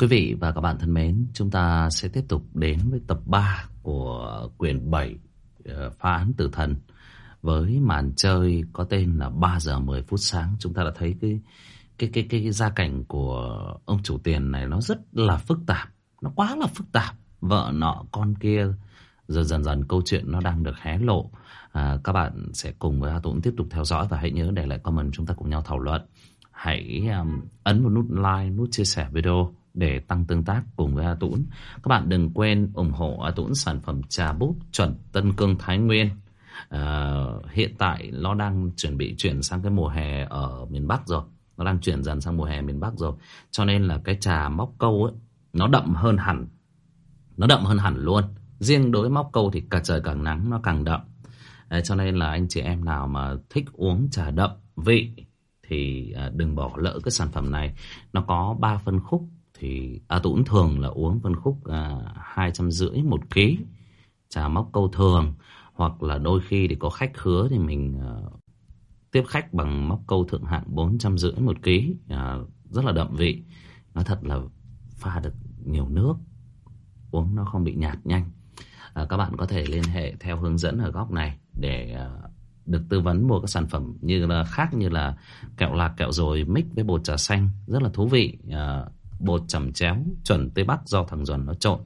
Quý vị và các bạn thân mến, chúng ta sẽ tiếp tục đến với tập 3 của quyển 7 ờ, phá án tử thần với màn chơi có tên là 3 giờ 10 phút sáng. Chúng ta đã thấy cái cái cái cái, cái gia cảnh của ông chủ tiền này nó rất là phức tạp, nó quá là phức tạp. Vợ nọ con kia rồi dần dần câu chuyện nó đang được hé lộ. À, các bạn sẽ cùng với Hà Tũng tiếp tục theo dõi và hãy nhớ để lại comment chúng ta cùng nhau thảo luận. Hãy um, ấn vào nút like, nút chia sẻ video để tăng tương tác cùng với A Tũng. Các bạn đừng quên ủng hộ A Tũng sản phẩm trà bút chuẩn Tân Cương Thái Nguyên. À, hiện tại nó đang chuẩn bị chuyển sang cái mùa hè ở miền Bắc rồi. Nó đang chuyển dần sang mùa hè miền Bắc rồi. Cho nên là cái trà móc câu ấy, nó đậm hơn hẳn. Nó đậm hơn hẳn luôn. Riêng đối với móc câu thì cả trời càng nắng nó càng đậm. À, cho nên là anh chị em nào mà thích uống trà đậm vị thì ờ, đừng bỏ lỡ cái sản phẩm này. Nó có 3 phân khúc thì A Tũng thường là uống phân khúc à, hai trăm rưỡi một ký trà móc câu thường. Hoặc là đôi khi thì có khách khứa thì mình à, tiếp khách bằng móc câu thượng hạng bốn trăm rưỡi một ký. À, rất là đậm vị. Nó thật là pha được nhiều nước uống nó không bị nhạt nhanh. À, các bạn có thể liên hệ theo hướng dẫn ở góc này để à, được tư vấn mua các sản phẩm như là khác như là kẹo lạc kẹo rồi mix với bột trà xanh. Rất là thú vị. À, bột chẩm chéo chuẩn Tây Bắc do thằng Duẩn nó trộn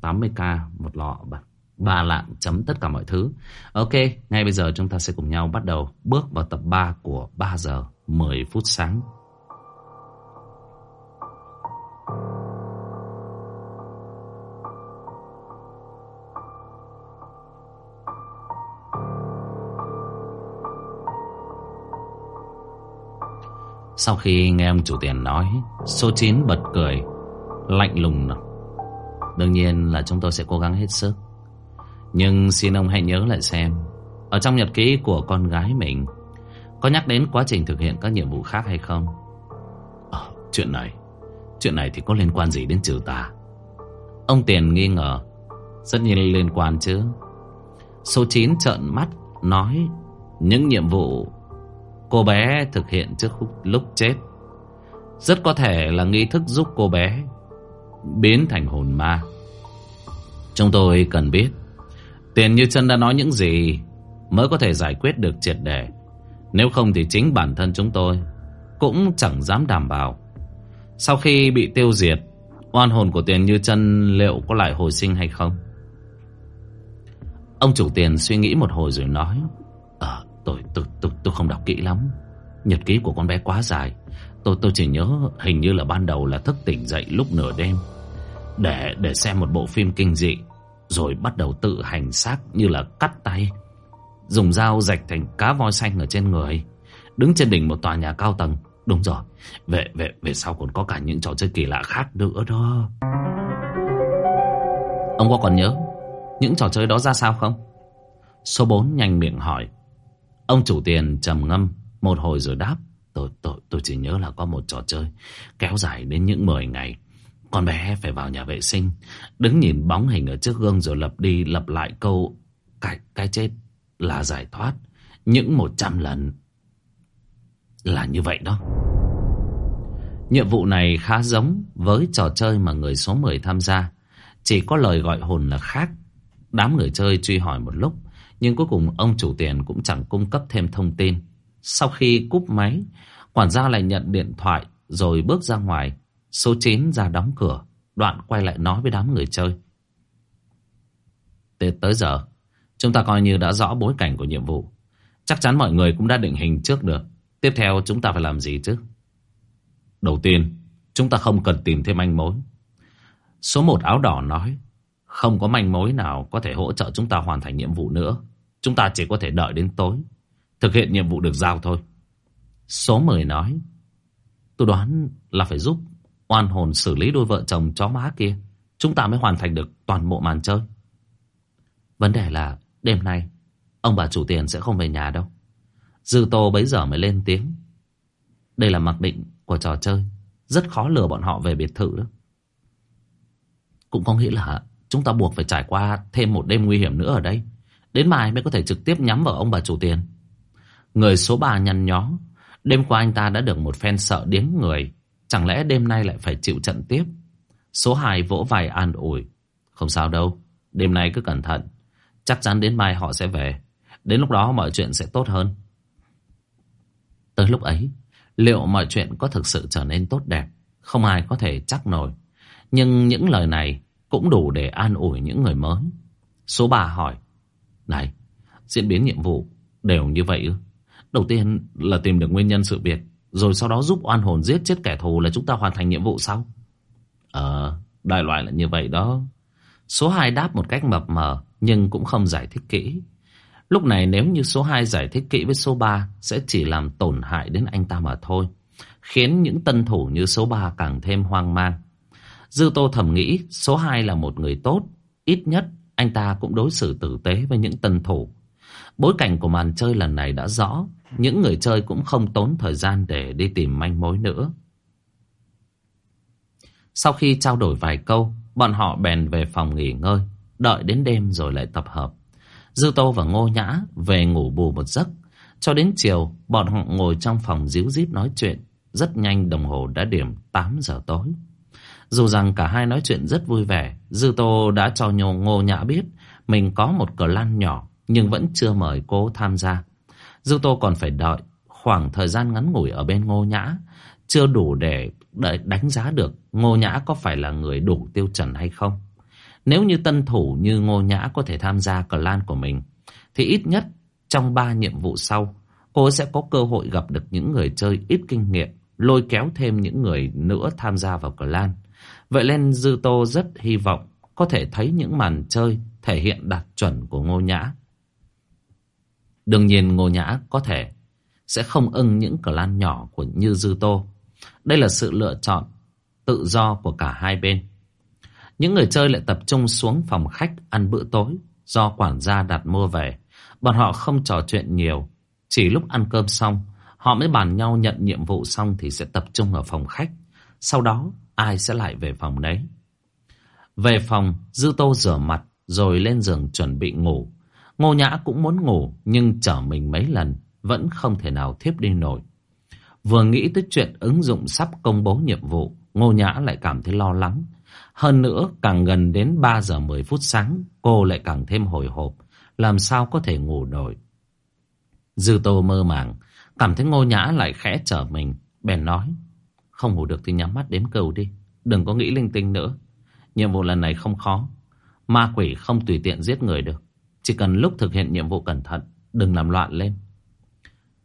80k một lọ và ba lạng chấm tất cả mọi thứ Ok, ngay bây giờ chúng ta sẽ cùng nhau bắt đầu bước vào tập 3 của 3 giờ 10 phút sáng Thank you. Sau khi nghe ông chủ tiền nói Số 9 bật cười Lạnh lùng Đương nhiên là chúng tôi sẽ cố gắng hết sức. Nhưng xin ông hãy nhớ lại xem Ở trong nhật ký của con gái mình Có nhắc đến quá trình thực hiện các nhiệm vụ khác hay không? À, Chuyện này Chuyện này thì có liên quan gì đến trừ tà? Ông Tiền nghi ngờ Rất nhiên liên quan chứ. Số 9 trợn mắt Nói Những nhiệm vụ cô bé thực hiện trước lúc chết. Rất có thể là nghi thức giúp cô bé biến thành hồn ma. Chúng tôi cần biết Tiền Như chân đã nói những gì mới có thể giải quyết được triệt đề. Nếu không thì chính bản thân chúng tôi cũng chẳng dám đảm bảo. Sau khi bị tiêu diệt, oan hồn của Tiền Như chân liệu có lại hồi sinh hay không? Ông chủ tiền suy nghĩ một hồi rồi nói Tôi, tôi, tôi, tôi không đọc kỹ lắm. Nhật ký của con bé quá dài. Tôi tôi chỉ nhớ hình như là ban đầu là thức tỉnh dậy lúc nửa đêm. Để để xem một bộ phim kinh dị Rồi bắt đầu tự hành xác như là cắt tay. Dùng dao rạch thành cá voi xanh ở trên người. Đứng trên đỉnh một tòa nhà cao tầng. Đúng rồi Về, về, về sau còn có cả những trò chơi kỳ lạ khác nữa đó. Ông có còn nhớ Những trò chơi đó ra sao không? Số 4 nhanh miệng hỏi. Ông chủ tiền trầm ngâm một hồi rồi đáp. Tôi, tôi, tôi chỉ nhớ là có một trò chơi kéo dài đến những 10 ngày. Con bé phải vào nhà vệ sinh, đứng nhìn bóng hình ở trước gương rồi lặp đi lặp lại câu cái, cái chết là giải thoát. Những 100 lần là như vậy đó. Nhiệm vụ này khá giống với trò chơi mà người số 10 tham gia. Chỉ có lời gọi hồn là khác. Đám người chơi truy hỏi một lúc nhưng cuối cùng ông chủ tiền cũng chẳng cung cấp thêm thông tin. Sau khi cúp máy, quản gia lại nhận điện thoại rồi bước ra ngoài. Số 9 ra đóng cửa, đoạn quay lại nói với đám người chơi. Tới, tới giờ, chúng ta coi như đã rõ bối cảnh của nhiệm vụ. Chắc chắn mọi người cũng đã định hình trước được. Tiếp theo chúng ta phải làm gì chứ? Đầu tiên, chúng ta không cần tìm thêm manh mối. Số 1 áo đỏ nói, không có manh mối nào có thể hỗ trợ chúng ta hoàn thành nhiệm vụ nữa. Chúng ta chỉ có thể đợi đến tối. Thực hiện nhiệm vụ được giao thôi. Số 10 nói. Tôi đoán là phải giúp oan hồn xử lý đôi vợ chồng chó má kia. Chúng ta mới hoàn thành được toàn bộ màn chơi. Vấn đề là, đêm nay, ông bà chủ tiền sẽ không về nhà đâu. Dư Tô bấy giờ mới lên tiếng. Đây là mặc định của trò chơi. Rất khó lừa bọn họ về biệt thự đó. Cũng có nghĩa là chúng ta buộc phải trải qua thêm một đêm nguy hiểm nữa ở đây. Đến mai mới có thể trực tiếp nhắm vào ông bà chủ tiền. Người số 3 nhăn nhó. Đêm qua anh ta đã được một phen sợ điếng người. Chẳng lẽ đêm nay lại phải chịu trận tiếp? Số 2 vỗ vai an ủi. Không sao đâu, Đêm nay cứ cẩn thận. Chắc chắn đến mai họ sẽ về. Đến lúc đó mọi chuyện sẽ tốt hơn. Tới lúc ấy, Liệu mọi chuyện có thực sự trở nên tốt đẹp? Không ai có thể chắc nổi. Nhưng những lời này Cũng đủ để an ủi những người mới. Số 3 hỏi này, Diễn biến nhiệm vụ đều như vậy ư? Đầu tiên là tìm được nguyên nhân sự việc, Rồi sau đó giúp oan hồn giết chết kẻ thù Là chúng ta hoàn thành nhiệm vụ sau Ờ Đại loại là như vậy đó. Số 2 đáp một cách mập mờ, Nhưng cũng không giải thích kỹ. Lúc này nếu như số 2 giải thích kỹ với số 3 Sẽ chỉ làm tổn hại đến anh ta mà thôi, Khiến những tân thủ như số 3 càng thêm hoang mang. Dư Tô thầm nghĩ số 2 là một người tốt, Ít nhất anh ta cũng đối xử tử tế với những tân thủ. Bối cảnh của màn chơi lần này đã rõ, Những người chơi cũng không tốn thời gian để đi tìm manh mối nữa. Sau khi trao đổi vài câu, Bọn họ bèn về phòng nghỉ ngơi, Đợi đến đêm rồi lại tập hợp. Dư Tô và Ngô Nhã về ngủ bù một giấc. Cho đến chiều, Bọn họ ngồi trong phòng díu dít nói chuyện. Rất nhanh đồng hồ đã điểm 8 giờ tối. Dù rằng cả hai nói chuyện rất vui vẻ Dư Tô đã cho nhô Ngô Nhã biết Mình có một cờ lan nhỏ Nhưng vẫn chưa mời cô tham gia Dư Tô còn phải đợi Khoảng thời gian ngắn ngủi ở bên Ngô Nhã Chưa đủ để đánh giá được Ngô Nhã có phải là người đủ tiêu chuẩn hay không nếu như tân thủ như Ngô Nhã có thể tham gia cờ lan của mình, thì ít nhất trong ba nhiệm vụ sau, cô sẽ có cơ hội gặp được những người chơi ít kinh nghiệm, lôi kéo thêm những người nữa tham gia vào cờ lan. Vậy nên Dư Tô rất hy vọng có thể thấy những màn chơi thể hiện đạt chuẩn của Ngô Nhã. Đương nhiên Ngô Nhã có thể sẽ không ưng những clan nhỏ của như Dư Tô. Đây là sự lựa chọn tự do của cả hai bên. Những người chơi lại tập trung xuống phòng khách ăn bữa tối do quản gia đặt mua về. Bọn họ không trò chuyện nhiều. Chỉ lúc ăn cơm xong, họ mới bàn nhau nhận nhiệm vụ xong thì sẽ tập trung ở phòng khách. Sau đó, ai sẽ lại về phòng đấy. Về phòng, Dư Tô rửa mặt rồi lên giường chuẩn bị ngủ. Ngô Nhã cũng muốn ngủ nhưng chở mình mấy lần vẫn không thể nào thiếp đi nổi. Vừa nghĩ tới chuyện ứng dụng sắp công bố nhiệm vụ, Ngô Nhã lại cảm thấy lo lắng. Hơn nữa, càng gần đến 3 giờ 10 phút sáng, cô lại càng thêm hồi hộp. Làm sao có thể ngủ nổi? Dư tô mơ màng, cảm thấy ngô nhã lại khẽ trở mình. Bèn nói, không ngủ được thì nhắm mắt đếm cầu đi. Đừng có nghĩ linh tinh nữa. Nhiệm vụ lần này không khó. Ma quỷ không tùy tiện giết người được. Chỉ cần lúc thực hiện nhiệm vụ cẩn thận, đừng làm loạn lên.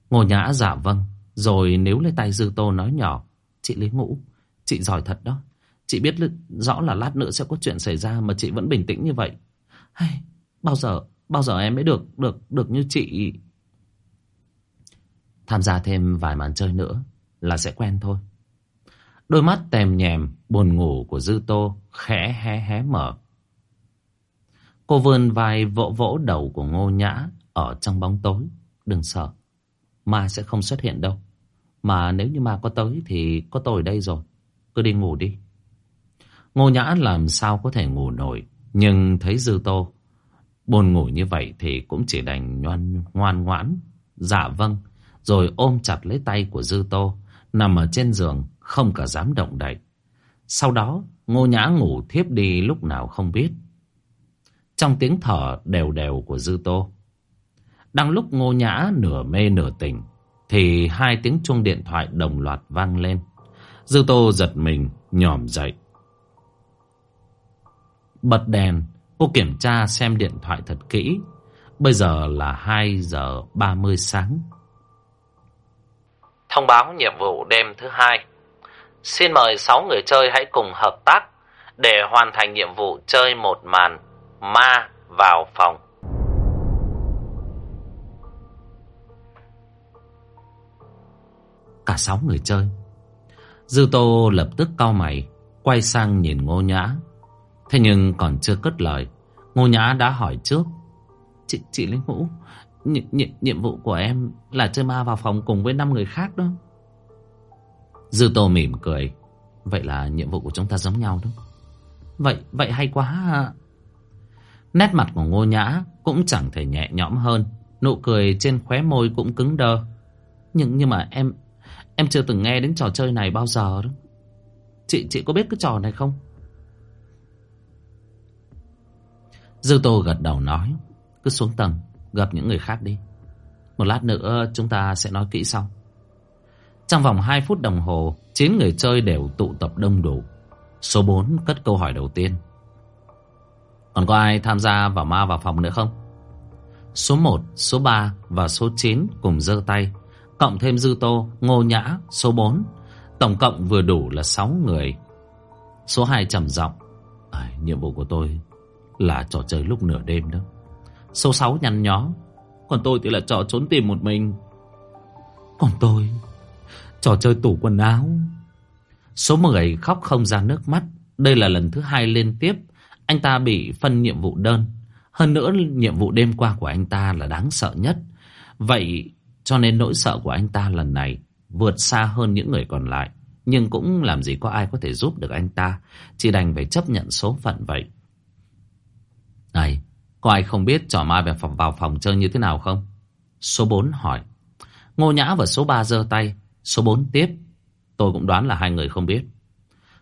Ngô nhã giả vâng, rồi nếu lấy tay dư tô nói nhỏ, chị Lý Ngũ, chị giỏi thật đó. Chị biết rõ là lát nữa sẽ có chuyện xảy ra mà chị vẫn bình tĩnh như vậy. Hay, bao giờ, bao giờ em mới được, được, được như chị... Tham gia thêm vài màn chơi nữa là sẽ quen thôi. Đôi mắt tèm nhèm, buồn ngủ của Dư Tô khẽ hé hé mở. Cô vươn vai vỗ vỗ đầu của Ngô Nhã ở trong bóng tối. Đừng sợ, ma sẽ không xuất hiện đâu. Mà nếu như ma có tới thì có tôi ở đây rồi. Cứ đi ngủ đi. Ngô Nhã làm sao có thể ngủ nổi Nhưng thấy Dư Tô Buồn ngủ như vậy thì cũng chỉ đành ngoan, ngoan ngoãn Dạ vâng Rồi ôm chặt lấy tay của Dư Tô Nằm ở trên giường không cả dám động đậy Sau đó Ngô Nhã ngủ thiếp đi lúc nào không biết Trong tiếng thở đều đều của Dư Tô Đang lúc Ngô Nhã nửa mê nửa tỉnh Thì hai tiếng chuông điện thoại đồng loạt vang lên Dư Tô giật mình nhòm dậy Bật đèn, cô kiểm tra xem điện thoại thật kỹ. Bây giờ là 2 giờ 30 sáng. Thông báo nhiệm vụ đêm thứ hai. Xin mời 6 người chơi hãy cùng hợp tác để hoàn thành nhiệm vụ chơi một màn ma vào phòng. Cả 6 người chơi. Dư Tô lập tức cau mày, quay sang nhìn Ngô Nhã. Thế nhưng còn chưa cất lời Ngô Nhã đã hỏi trước Chị, chị Linh Ngũ nhiệm, nhiệm, nhiệm vụ của em là chơi ma vào phòng cùng với 5 người khác đó Dư Tô mỉm cười. Vậy là nhiệm vụ của chúng ta giống nhau đó. Vậy, vậy hay quá à. Nét mặt của Ngô Nhã cũng chẳng thể nhẹ nhõm hơn. Nụ cười trên khóe môi cũng cứng đơ Nhưng nhưng mà em Em chưa từng nghe đến trò chơi này bao giờ đó. Chị chị có biết cái trò này không? Dư Tô gật đầu nói. Cứ xuống tầng Gặp những người khác đi. Một lát nữa chúng ta sẽ nói kỹ sau. Trong vòng 2 phút đồng hồ 9 người chơi đều tụ tập đông đủ. Số 4 cất câu hỏi đầu tiên. Còn có ai tham gia vào ma vào phòng nữa không? Số 1, số 3 và số 9 cùng giơ tay Cộng thêm Dư Tô, Ngô Nhã, số 4 Tổng cộng vừa đủ là 6 người. Số 2 trầm giọng. À, Nhiệm vụ của tôi là trò chơi lúc nửa đêm đó. Số 6 nhăn nhó. Còn tôi thì là trò trốn tìm một mình. Còn tôi Trò chơi tủ quần áo. Số 10 khóc không ra nước mắt. Đây là lần thứ hai liên tiếp. Anh ta bị phân nhiệm vụ đơn. Hơn nữa nhiệm vụ đêm qua của anh ta là đáng sợ nhất. Vậy cho nên nỗi sợ của anh ta lần này Vượt xa hơn những người còn lại. Nhưng cũng làm gì có ai có thể giúp được anh ta. Chỉ đành phải chấp nhận số phận vậy. Này, có ai không biết trò mai về phòng vào phòng chơi như thế nào không? Số 4 hỏi. Ngô Nhã và số 3 giơ tay. Số 4 tiếp. Tôi cũng đoán là hai người không biết.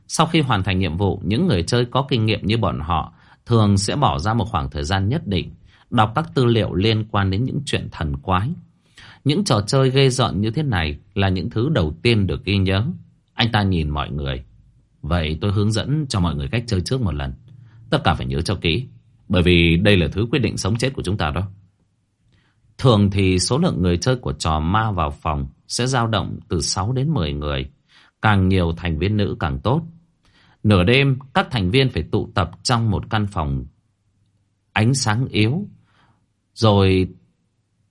Sau khi hoàn thành nhiệm vụ, những người chơi có kinh nghiệm như bọn họ thường sẽ bỏ ra một khoảng thời gian nhất định đọc các tư liệu liên quan đến những chuyện thần quái. Những trò chơi ghê rợn như thế này là những thứ đầu tiên được ghi nhớ. Anh ta nhìn mọi người. Vậy tôi hướng dẫn cho mọi người cách chơi trước một lần. Tất cả phải nhớ cho kỹ. Bởi vì đây là thứ quyết định sống chết của chúng ta đó. Thường thì số lượng người chơi của trò ma vào phòng sẽ dao động từ 6 đến 10 người. Càng nhiều thành viên nữ càng tốt. Nửa đêm, các thành viên phải tụ tập trong một căn phòng ánh sáng yếu. Rồi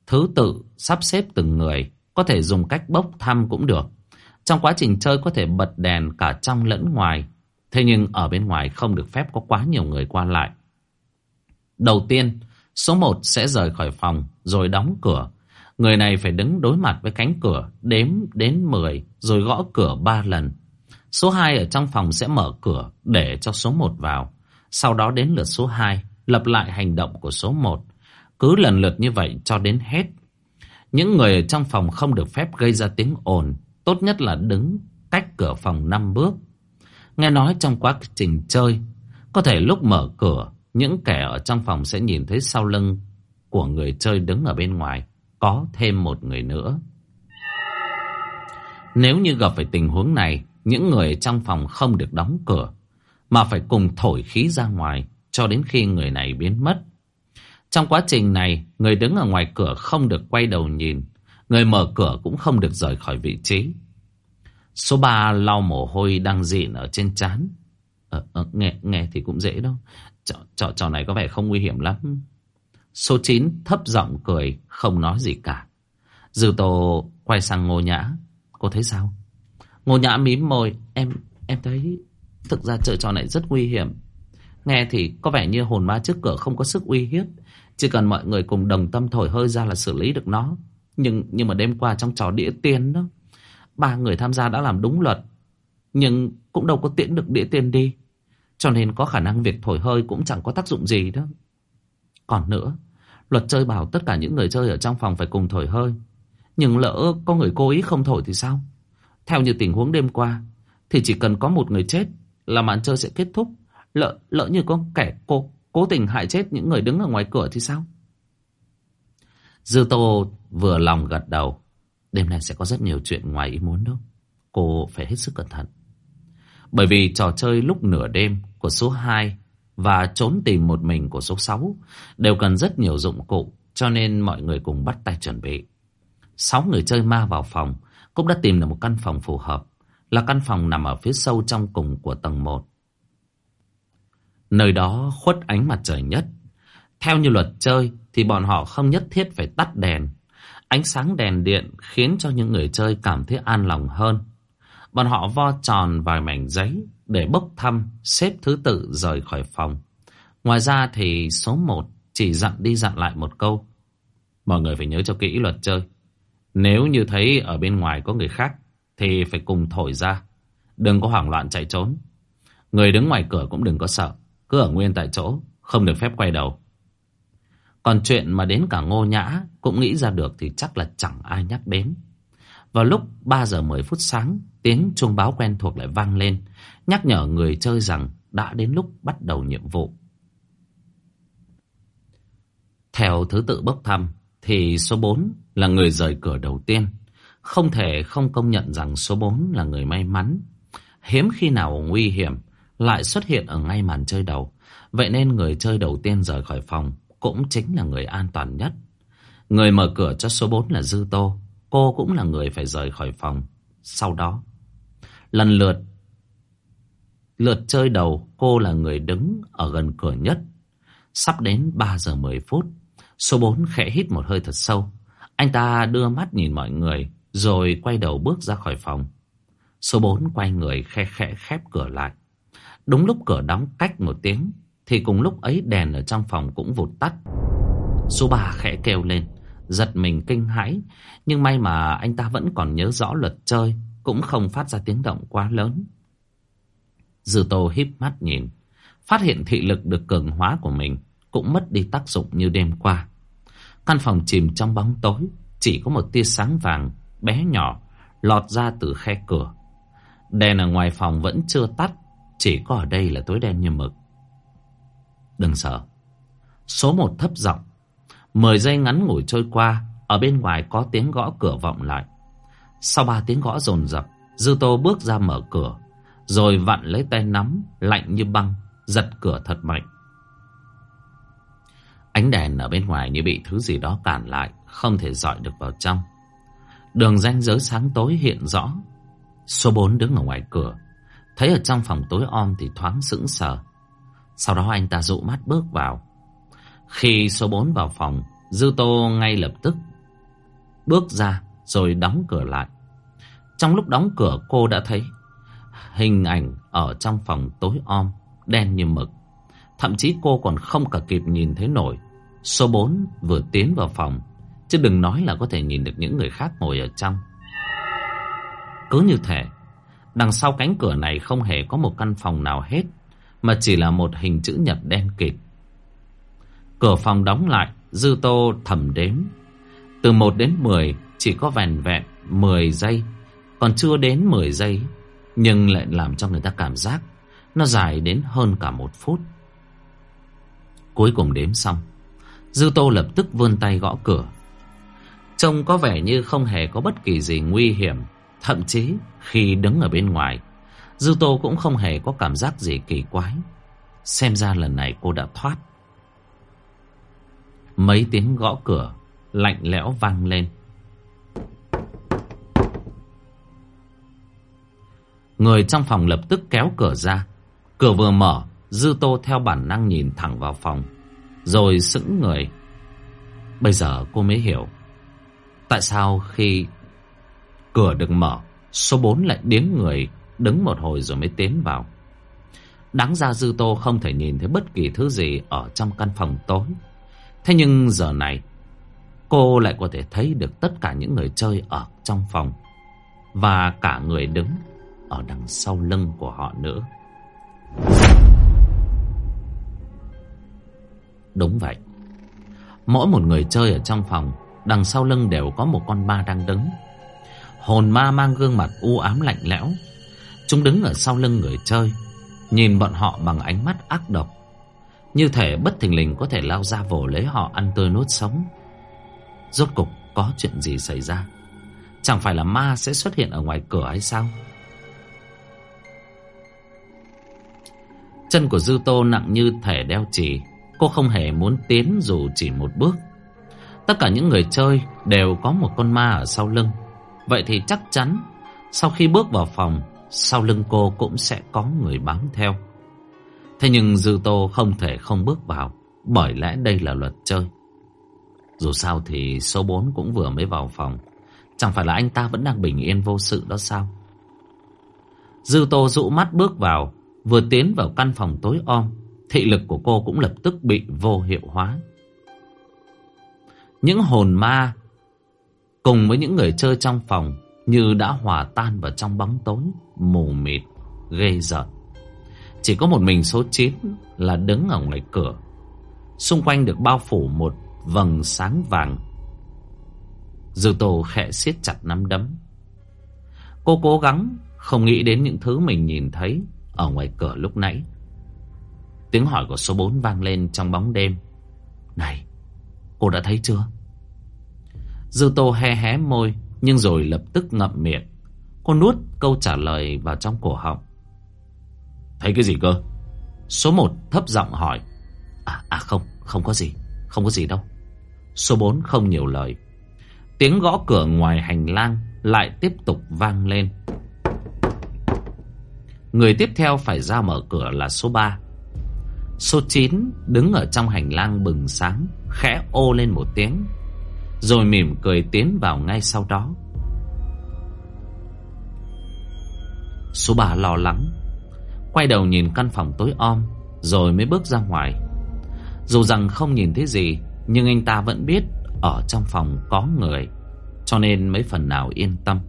thứ tự sắp xếp từng người. Có thể dùng cách bốc thăm cũng được. Trong quá trình chơi có thể bật đèn cả trong lẫn ngoài. Thế nhưng ở bên ngoài không được phép có quá nhiều người qua lại. Đầu tiên, số 1 sẽ rời khỏi phòng rồi đóng cửa. Người này phải đứng đối mặt với cánh cửa, đếm đến 10 rồi gõ cửa 3 lần. Số 2 ở trong phòng sẽ mở cửa để cho số 1 vào. Sau đó đến lượt số 2, lập lại hành động của số 1. Cứ lần lượt như vậy cho đến hết. Những người ở trong phòng không được phép gây ra tiếng ồn. Tốt nhất là đứng cách cửa phòng 5 bước. Nghe nói trong quá trình chơi, có thể lúc mở cửa những kẻ ở trong phòng sẽ nhìn thấy sau lưng của người chơi đứng ở bên ngoài có thêm một người nữa. Nếu như gặp phải tình huống này, những người trong phòng không được đóng cửa, mà phải cùng thổi khí ra ngoài cho đến khi người này biến mất. Trong quá trình này, người đứng ở ngoài cửa không được quay đầu nhìn, người mở cửa cũng không được rời khỏi vị trí. Số 3 lau mồ hôi đang dịn ở trên trán. Ờ, ờ, nghe, nghe thì cũng dễ đâu. Trò, trò, trò này có vẻ không nguy hiểm lắm. Số 9 thấp giọng cười, không nói gì cả. Dư Tô quay sang Ngô Nhã. Cô thấy sao? Ngô Nhã mím môi. Em em thấy thực ra chơi trò này rất nguy hiểm. Nghe thì có vẻ như hồn ma trước cửa không có sức uy hiếp. Chỉ cần mọi người cùng đồng tâm thổi hơi ra là xử lý được nó. Nhưng nhưng mà đêm qua trong trò đĩa tiên đó, ba người tham gia đã làm đúng luật. Nhưng cũng đâu có tiễn được đĩa tiên đi. Cho nên có khả năng việc thổi hơi cũng chẳng có tác dụng gì đó. Còn nữa, luật chơi bảo tất cả những người chơi ở trong phòng phải cùng thổi hơi. Nhưng lỡ có người cố ý không thổi thì sao? Theo như tình huống đêm qua, thì chỉ cần có một người chết là màn chơi sẽ kết thúc. Lỡ, lỡ như có kẻ cố, cố tình hại chết những người đứng ở ngoài cửa thì sao? Dư Tô vừa lòng gật đầu. Đêm nay sẽ có rất nhiều chuyện ngoài ý muốn đâu. Cô phải hết sức cẩn thận. Bởi vì trò chơi lúc nửa đêm của số 2 và trốn tìm một mình của số 6 đều cần rất nhiều dụng cụ, cho nên mọi người cùng bắt tay chuẩn bị. Sáu người chơi ma vào phòng, cũng đã tìm được một căn phòng phù hợp là căn phòng nằm ở phía sâu trong cùng của tầng 1. Nơi đó khuất ánh mặt trời nhất. Theo như luật chơi, thì bọn họ không nhất thiết phải tắt đèn. Ánh sáng đèn điện khiến cho những người chơi cảm thấy an lòng hơn. Bọn họ vo tròn vài mảnh giấy để bốc thăm, xếp thứ tự rời khỏi phòng. Ngoài ra thì số 1 chỉ dặn đi dặn lại một câu. Mọi người phải nhớ cho kỹ luật chơi. Nếu như thấy ở bên ngoài có người khác thì phải cùng thổi ra. Đừng có hoảng loạn chạy trốn. Người đứng ngoài cửa cũng đừng có sợ. Cứ ở nguyên tại chỗ, không được phép quay đầu. Còn chuyện mà đến cả ngô nhã cũng nghĩ ra được thì chắc là chẳng ai nhắc đến. Vào lúc 3 giờ 10 phút sáng, tiếng chuông báo quen thuộc lại vang lên nhắc nhở người chơi rằng đã đến lúc bắt đầu nhiệm vụ. Theo thứ tự bốc thăm thì số 4 là người rời cửa đầu tiên. Không thể không công nhận rằng số 4 là người may mắn. Hiếm khi nào nguy hiểm lại xuất hiện ở ngay màn chơi đầu. Vậy nên người chơi đầu tiên rời khỏi phòng cũng chính là người an toàn nhất. Người mở cửa cho số 4 là Dư Tô. Cô cũng là người phải rời khỏi phòng. Sau đó, lần lượt, lượt chơi đầu cô là người đứng ở gần cửa nhất. Sắp đến 3 giờ 10 phút, số 4 khẽ hít một hơi thật sâu. Anh ta đưa mắt nhìn mọi người, rồi quay đầu bước ra khỏi phòng. Số 4 quay người khe khẽ khép cửa lại. Đúng lúc cửa đóng cách một tiếng, thì cùng lúc ấy đèn ở trong phòng cũng vụt tắt. Số 3 khẽ kêu lên, giật mình kinh hãi. Nhưng may mà anh ta vẫn còn nhớ rõ luật chơi, cũng không phát ra tiếng động quá lớn. Dư Tô híp mắt nhìn, phát hiện thị lực được cường hóa của mình cũng mất đi tác dụng như đêm qua. Căn phòng chìm trong bóng tối, chỉ có một tia sáng vàng bé nhỏ lọt ra từ khe cửa. Đèn ở ngoài phòng vẫn chưa tắt, chỉ có ở đây là tối đen như mực. Đừng sợ. Số một thấp giọng. Mười giây ngắn ngủi trôi qua, ở bên ngoài có tiếng gõ cửa vọng lại. Sau ba tiếng gõ rồn rập, Dư Tô bước ra mở cửa, rồi vặn lấy tay nắm, lạnh như băng, giật cửa thật mạnh. Ánh đèn ở bên ngoài như bị thứ gì đó cản lại, không thể dọi được vào trong. Đường ranh giới sáng tối hiện rõ. Số 4 đứng ở ngoài cửa, thấy ở trong phòng tối om thì thoáng sững sờ. Sau đó anh ta dụ mắt bước vào. Khi số 4 vào phòng, Dư Tô ngay lập tức bước ra rồi đóng cửa lại. Trong lúc đóng cửa cô đã thấy hình ảnh ở trong phòng tối om, đen như mực. Thậm chí cô còn không cả kịp nhìn thấy nổi. Số 4 vừa tiến vào phòng, chứ đừng nói là có thể nhìn được những người khác ngồi ở trong. Cứ như thể, đằng sau cánh cửa này không hề có một căn phòng nào hết mà chỉ là một hình chữ nhật đen kịt. Cửa phòng đóng lại, Dư Tô thầm đếm. Từ 1 đến 10 chỉ có vèn vẹn 10 giây, còn chưa đến 10 giây, nhưng lại làm cho người ta cảm giác nó dài đến hơn cả một phút. Cuối cùng đếm xong, Dư Tô lập tức vươn tay gõ cửa. Trông có vẻ như không hề có bất kỳ gì nguy hiểm, thậm chí khi đứng ở bên ngoài, Dư Tô cũng không hề có cảm giác gì kỳ quái. Xem ra lần này cô đã thoát. Mấy tiếng gõ cửa lạnh lẽo vang lên. Người trong phòng lập tức kéo cửa ra. Cửa vừa mở, Dư Tô theo bản năng nhìn thẳng vào phòng. Rồi sững người. Bây giờ cô mới hiểu. Tại sao khi cửa được mở, số 4 lại điếng người Đứng một hồi rồi mới tiến vào Đáng ra Dư Tô không thể nhìn thấy bất kỳ thứ gì Ở trong căn phòng tối Thế nhưng giờ này Cô lại có thể thấy được tất cả những người chơi ở trong phòng Và cả người đứng ở đằng sau lưng của họ nữa. Đúng vậy. Mỗi một người chơi ở trong phòng, Đằng sau lưng đều có một con ma đang đứng. Hồn ma mang gương mặt u ám lạnh lẽo. Chúng đứng ở sau lưng người chơi, Nhìn bọn họ bằng ánh mắt ác độc. Như thể bất thình lình có thể lao ra vồ lấy họ ăn tươi nuốt sống. Rốt cục có chuyện gì xảy ra? Chẳng phải là ma sẽ xuất hiện ở ngoài cửa hay sao? Chân của Dư Tô nặng như thể đeo chì Cô không hề muốn tiến dù chỉ một bước Tất cả những người chơi đều có một con ma ở sau lưng Vậy thì chắc chắn Sau khi bước vào phòng sau lưng cô cũng sẽ có người bám theo. Thế nhưng Dư Tô không thể không bước vào, bởi lẽ đây là luật chơi. Dù sao thì số 4 cũng vừa mới vào phòng, chẳng phải là anh ta vẫn đang bình yên vô sự đó sao? Dư Tô dụ mắt bước vào, vừa tiến vào căn phòng tối om, thị lực của cô cũng lập tức bị vô hiệu hóa. Những hồn ma cùng với những người chơi trong phòng như đã hòa tan vào trong bóng tối mù mịt, ghê rợn. Chỉ có một mình số 9 là đứng ở ngoài cửa. Xung quanh được bao phủ một vầng sáng vàng. Dư tổ khẽ siết chặt nắm đấm. Cô cố gắng không nghĩ đến những thứ mình nhìn thấy ở ngoài cửa lúc nãy. Tiếng hỏi của số 4 vang lên trong bóng đêm. Này, cô đã thấy chưa? Dư Tô hé hé môi, nhưng rồi lập tức ngậm miệng. Cô nuốt câu trả lời vào trong cổ họng. Thấy cái gì cơ? Số 1 thấp giọng hỏi. À, à không, không có gì, không có gì đâu. Số 4 không nhiều lời. Tiếng gõ cửa ngoài hành lang lại tiếp tục vang lên. Người tiếp theo phải ra mở cửa là số 3. Số 9 đứng ở trong hành lang bừng sáng, khẽ ô lên một tiếng, rồi mỉm cười tiến vào ngay sau đó. Số 3 lo lắng, quay đầu nhìn căn phòng tối om, rồi mới bước ra ngoài. Dù rằng không nhìn thấy gì, nhưng anh ta vẫn biết ở trong phòng có người, cho nên mấy phần nào yên tâm.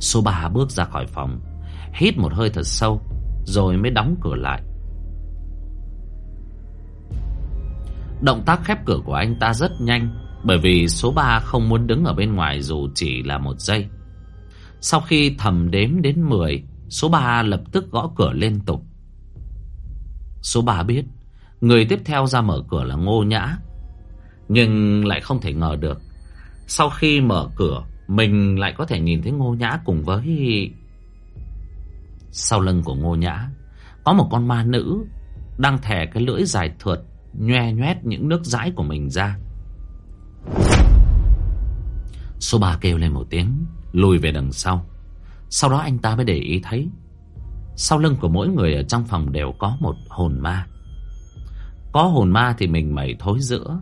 Số 3 bước ra khỏi phòng, hít một hơi thật sâu, rồi mới đóng cửa lại. Động tác khép cửa của anh ta rất nhanh Bởi vì số 3 không muốn đứng ở bên ngoài dù chỉ là một giây Sau khi thầm đếm đến 10 Số 3 lập tức gõ cửa liên tục Số 3 biết Người tiếp theo ra mở cửa là Ngô Nhã Nhưng lại không thể ngờ được Sau khi mở cửa Mình lại có thể nhìn thấy Ngô Nhã cùng với sau lưng của Ngô Nhã Có một con ma nữ Đang thè cái lưỡi dài thượt nhoe nhoét những nước dãi của mình ra. Số ba kêu lên một tiếng, lùi về đằng sau. Sau đó anh ta mới để ý thấy, sau lưng của mỗi người ở trong phòng đều có một hồn ma. Có hồn ma thì mình mẩy thối giữa,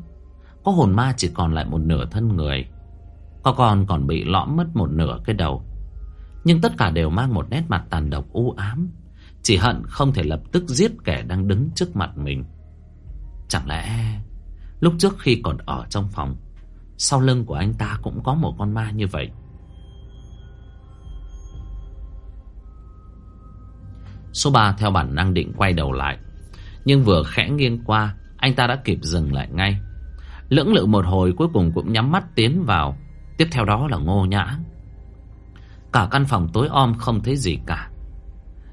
có hồn ma chỉ còn lại một nửa thân người, có con còn bị lõm mất một nửa cái đầu. Nhưng tất cả đều mang một nét mặt tàn độc u ám, chỉ hận không thể lập tức giết kẻ đang đứng trước mặt mình. Chẳng lẽ lúc trước khi còn ở trong phòng Sau lưng của anh ta cũng có một con ma như vậy? Số 3 theo bản năng định quay đầu lại. Nhưng vừa khẽ nghiêng qua Anh ta đã kịp dừng lại ngay. Lưỡng lự một hồi cuối cùng cũng nhắm mắt tiến vào. Tiếp theo đó là ngô nhã. Cả căn phòng tối om không thấy gì cả.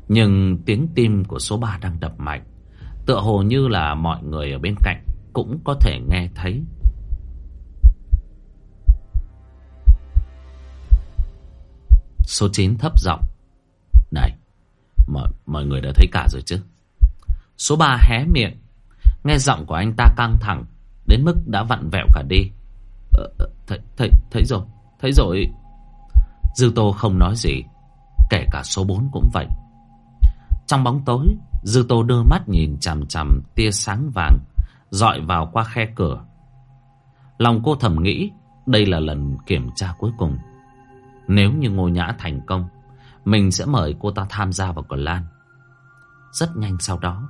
Nhưng tiếng tim của số 3 đang đập mạnh. Tựa hồ như là mọi người ở bên cạnh Cũng có thể nghe thấy. Số 9 thấp giọng. Này mọi, mọi người đã thấy cả rồi chứ? Số 3 hé miệng. Nghe giọng của anh ta căng thẳng Đến mức đã vặn vẹo cả đi. Ờ, ờ thấy, thấy, thấy rồi Thấy rồi. Dư Tô không nói gì Kể cả số 4 cũng vậy Trong bóng tối Dư Tô đưa mắt nhìn chằm chằm tia sáng vàng dọi vào qua khe cửa. Lòng cô thầm nghĩ đây là lần kiểm tra cuối cùng. Nếu như Ngô Nhã thành công, mình sẽ mời cô ta tham gia vào clan. Rất nhanh sau đó,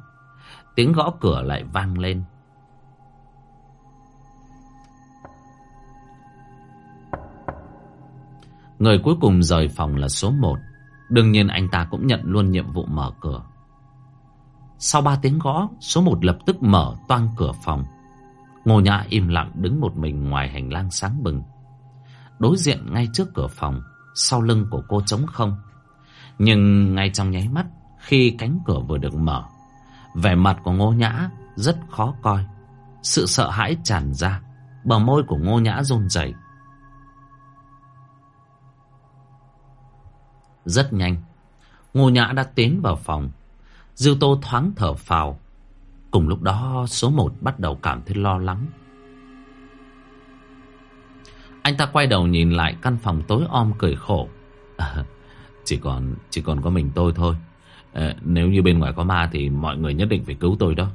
tiếng gõ cửa lại vang lên. Người cuối cùng rời phòng là số 1. Đương nhiên anh ta cũng nhận luôn nhiệm vụ mở cửa. Sau ba tiếng gõ, số một lập tức mở toang cửa phòng. Ngô Nhã im lặng đứng một mình ngoài hành lang sáng bừng. Đối diện ngay trước cửa phòng, sau lưng của cô trống không. Nhưng ngay trong nháy mắt, khi cánh cửa vừa được mở, vẻ mặt của Ngô Nhã rất khó coi. Sự sợ hãi tràn ra, bờ môi của Ngô Nhã run rẩy. Rất nhanh, Ngô Nhã đã tiến vào phòng, Dư Tô thoáng thở phào. Cùng lúc đó số một bắt đầu cảm thấy lo lắng. Anh ta quay đầu nhìn lại căn phòng tối om cười khổ. À, chỉ còn chỉ còn có mình tôi thôi. À, nếu như bên ngoài có ma thì mọi người nhất định phải cứu tôi đó.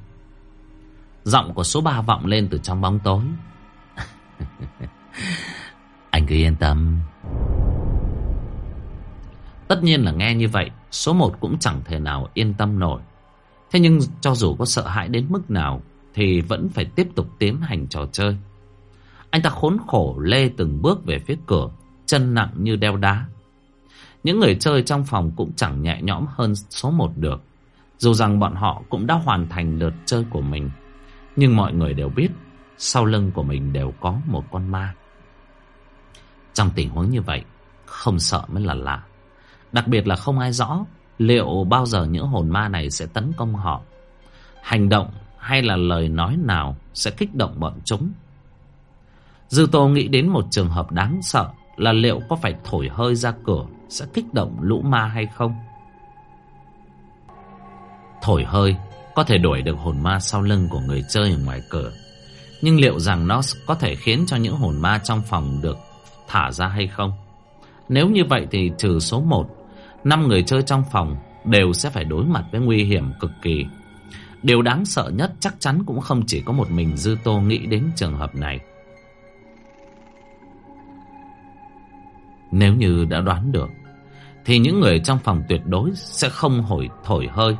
Giọng của số ba vọng lên từ trong bóng tối. anh cứ yên tâm. Tất nhiên là nghe như vậy, Số một cũng chẳng thể nào yên tâm nổi. Thế nhưng cho dù có sợ hãi đến mức nào, Thì vẫn phải tiếp tục tiến hành trò chơi. Anh ta khốn khổ lê từng bước về phía cửa, Chân nặng như đeo đá. Những người chơi trong phòng cũng chẳng nhẹ nhõm hơn số một được. Dù rằng bọn họ cũng đã hoàn thành lượt chơi của mình, Nhưng mọi người đều biết, Sau lưng của mình đều có một con ma. Trong tình huống như vậy, Không sợ mới là lạ. Đặc biệt là không ai rõ Liệu bao giờ những hồn ma này sẽ tấn công họ. Hành động hay là lời nói nào Sẽ kích động bọn chúng? Dư Tô nghĩ đến một trường hợp đáng sợ Là liệu có phải thổi hơi ra cửa Sẽ kích động lũ ma hay không? Thổi hơi Có thể đuổi được hồn ma sau lưng của người chơi ở ngoài cửa, Nhưng liệu rằng nó có thể khiến cho những hồn ma trong phòng được thả ra hay không? Nếu như vậy thì trừ số 1 năm người chơi trong phòng đều sẽ phải đối mặt với nguy hiểm cực kỳ. Điều đáng sợ nhất chắc chắn cũng không chỉ có một mình Dư Tô nghĩ đến trường hợp này. Nếu như đã đoán được, thì những người trong phòng tuyệt đối sẽ không hồi thổi hơi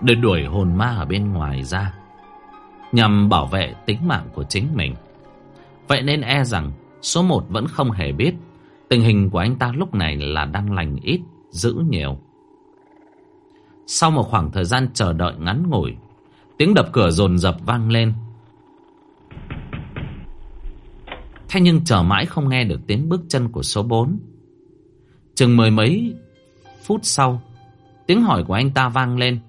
để đuổi hồn ma ở bên ngoài ra, nhằm bảo vệ tính mạng của chính mình. Vậy nên e rằng số một vẫn không hề biết tình hình của anh ta lúc này là đang lành ít dữ nhiều. Sau một khoảng thời gian chờ đợi ngắn ngủi, tiếng đập cửa rồn rập vang lên. Thế nhưng chờ mãi không nghe được tiếng bước chân của số 4. Chừng mười mấy phút sau, tiếng hỏi của anh ta vang lên.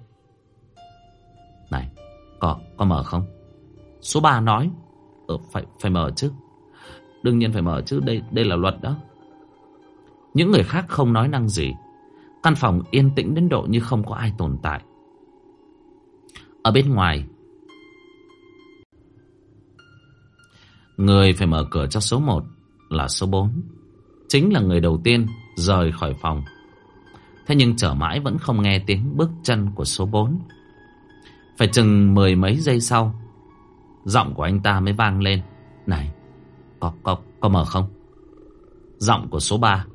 Này, có, có mở không? Số 3 nói, ờ, phải, phải mở chứ. Đương nhiên phải mở chứ, đây, đây là luật đó. Những người khác không nói năng gì. Căn phòng yên tĩnh đến độ như không có ai tồn tại. Ở bên ngoài, người phải mở cửa cho số 1 là số 4. Chính là người đầu tiên rời khỏi phòng. Thế nhưng trở mãi vẫn không nghe tiếng bước chân của số 4. Phải chừng mười mấy giây sau, giọng của anh ta mới vang lên. Này, có, có, có mở không? Giọng của số 3.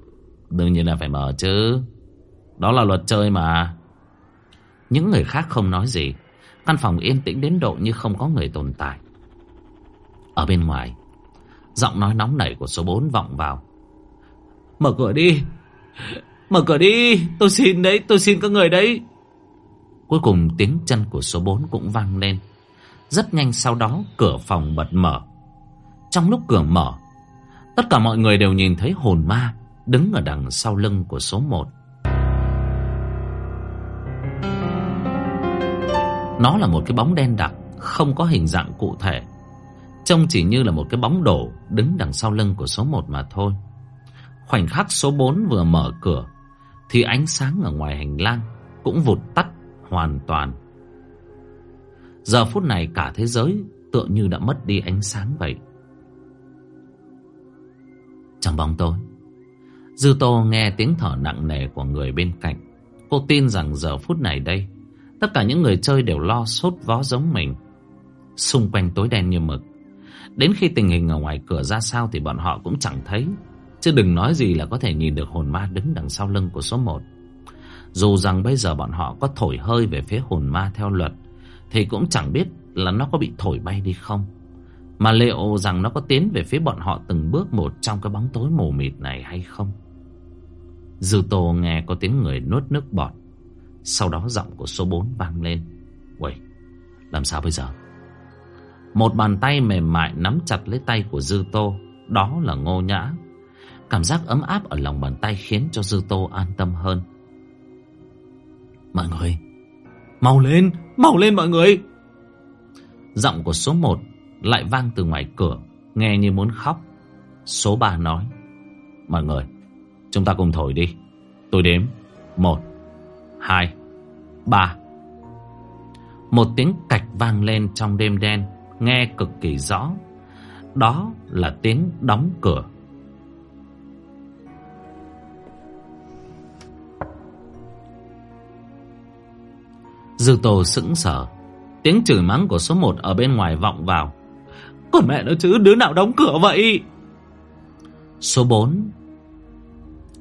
Đương nhiên là phải mở chứ. Đó là luật chơi mà. Những người khác không nói gì. Căn phòng yên tĩnh đến độ như không có người tồn tại. Ở bên ngoài, giọng nói nóng nảy của số 4 vọng vào. Mở cửa đi! Mở cửa đi! Tôi xin đấy! Tôi xin các người đấy! Cuối cùng tiếng chân của số 4 cũng vang lên. Rất nhanh sau đó cửa phòng bật mở. Trong lúc cửa mở, tất cả mọi người đều nhìn thấy hồn ma đứng ở đằng sau lưng của số 1. Nó là một cái bóng đen đặc, Không có hình dạng cụ thể. Trông chỉ như là một cái bóng đổ Đứng đằng sau lưng của số 1 mà thôi. Khoảnh khắc số 4 vừa mở cửa, Thì ánh sáng ở ngoài hành lang Cũng vụt tắt hoàn toàn. Giờ phút này cả thế giới Tựa như đã mất đi ánh sáng vậy. Trong bóng tối, Dư Tô nghe tiếng thở nặng nề của người bên cạnh. Cô tin rằng giờ phút này đây Tất cả những người chơi đều lo sốt vó giống mình. Xung quanh tối đen như mực. Đến khi tình hình ở ngoài cửa ra sao Thì bọn họ cũng chẳng thấy. Chứ đừng nói gì là có thể nhìn được hồn ma đứng đằng sau lưng của số 1 Dù rằng bây giờ bọn họ có thổi hơi về phía hồn ma theo luật, Thì cũng chẳng biết là nó có bị thổi bay đi không. Mà liệu rằng nó có tiến về phía bọn họ từng bước một trong cái bóng tối mù mịt này hay không? Dư Tô nghe có tiếng người nuốt nước bọt sau đó giọng của số 4 vang lên. Uầy Làm sao bây giờ? Một bàn tay mềm mại nắm chặt lấy tay của Dư Tô. Đó là Ngô Nhã. Cảm giác ấm áp ở lòng bàn tay Khiến cho Dư Tô an tâm hơn. Mọi người Mau lên Mau lên mọi người. Giọng của số 1 Lại vang từ ngoài cửa Nghe như muốn khóc. Số 3 nói Mọi người Chúng ta cùng thổi đi. Tôi đếm Một hai, ba. Một tiếng cạch vang lên trong đêm đen, nghe cực kỳ rõ. Đó là tiếng đóng cửa. Dư Tô sững sờ, tiếng chửi mắng của số một ở bên ngoài vọng vào. Còn mẹ nó chứ, đứa nào đóng cửa vậy? Số bốn,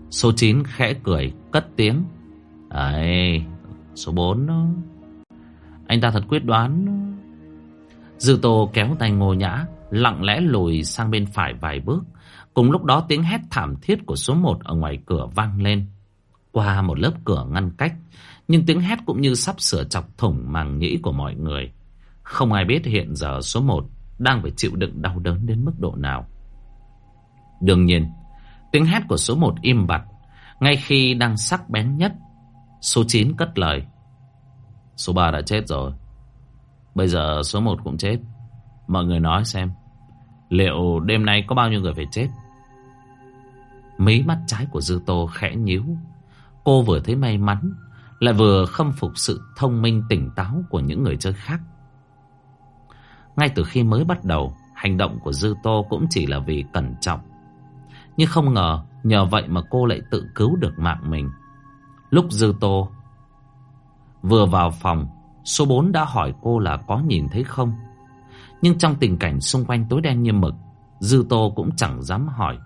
Số chín khẽ cười, cất tiếng. Đấy, số 4 đó. Anh ta thật quyết đoán. Dư Tô kéo tay Ngô Nhã, lặng lẽ lùi sang bên phải vài bước. Cùng lúc đó tiếng hét thảm thiết của số 1 ở ngoài cửa vang lên. Qua một lớp cửa ngăn cách, nhưng tiếng hét cũng như sắp sửa chọc thủng màng nhĩ của mọi người. Không ai biết hiện giờ số 1 đang phải chịu đựng đau đớn đến mức độ nào. Đương nhiên, tiếng hét của số 1 im bặt, ngay khi đang sắc bén nhất Số 9 cất lời. Số 3 đã chết rồi. Bây giờ số 1 cũng chết. Mọi người nói xem. Liệu đêm nay có bao nhiêu người phải chết? Mí mắt trái của Dư Tô khẽ nhíu. Cô vừa thấy may mắn, lại vừa khâm phục sự thông minh tỉnh táo của những người chơi khác. Ngay từ khi mới bắt đầu, hành động của Dư Tô cũng chỉ là vì cẩn trọng. Nhưng không ngờ, nhờ vậy mà cô lại tự cứu được mạng mình. Lúc Dư Tô vừa vào phòng, số 4 đã hỏi cô là có nhìn thấy không. Nhưng trong tình cảnh xung quanh tối đen như mực, Dư Tô cũng chẳng dám hỏi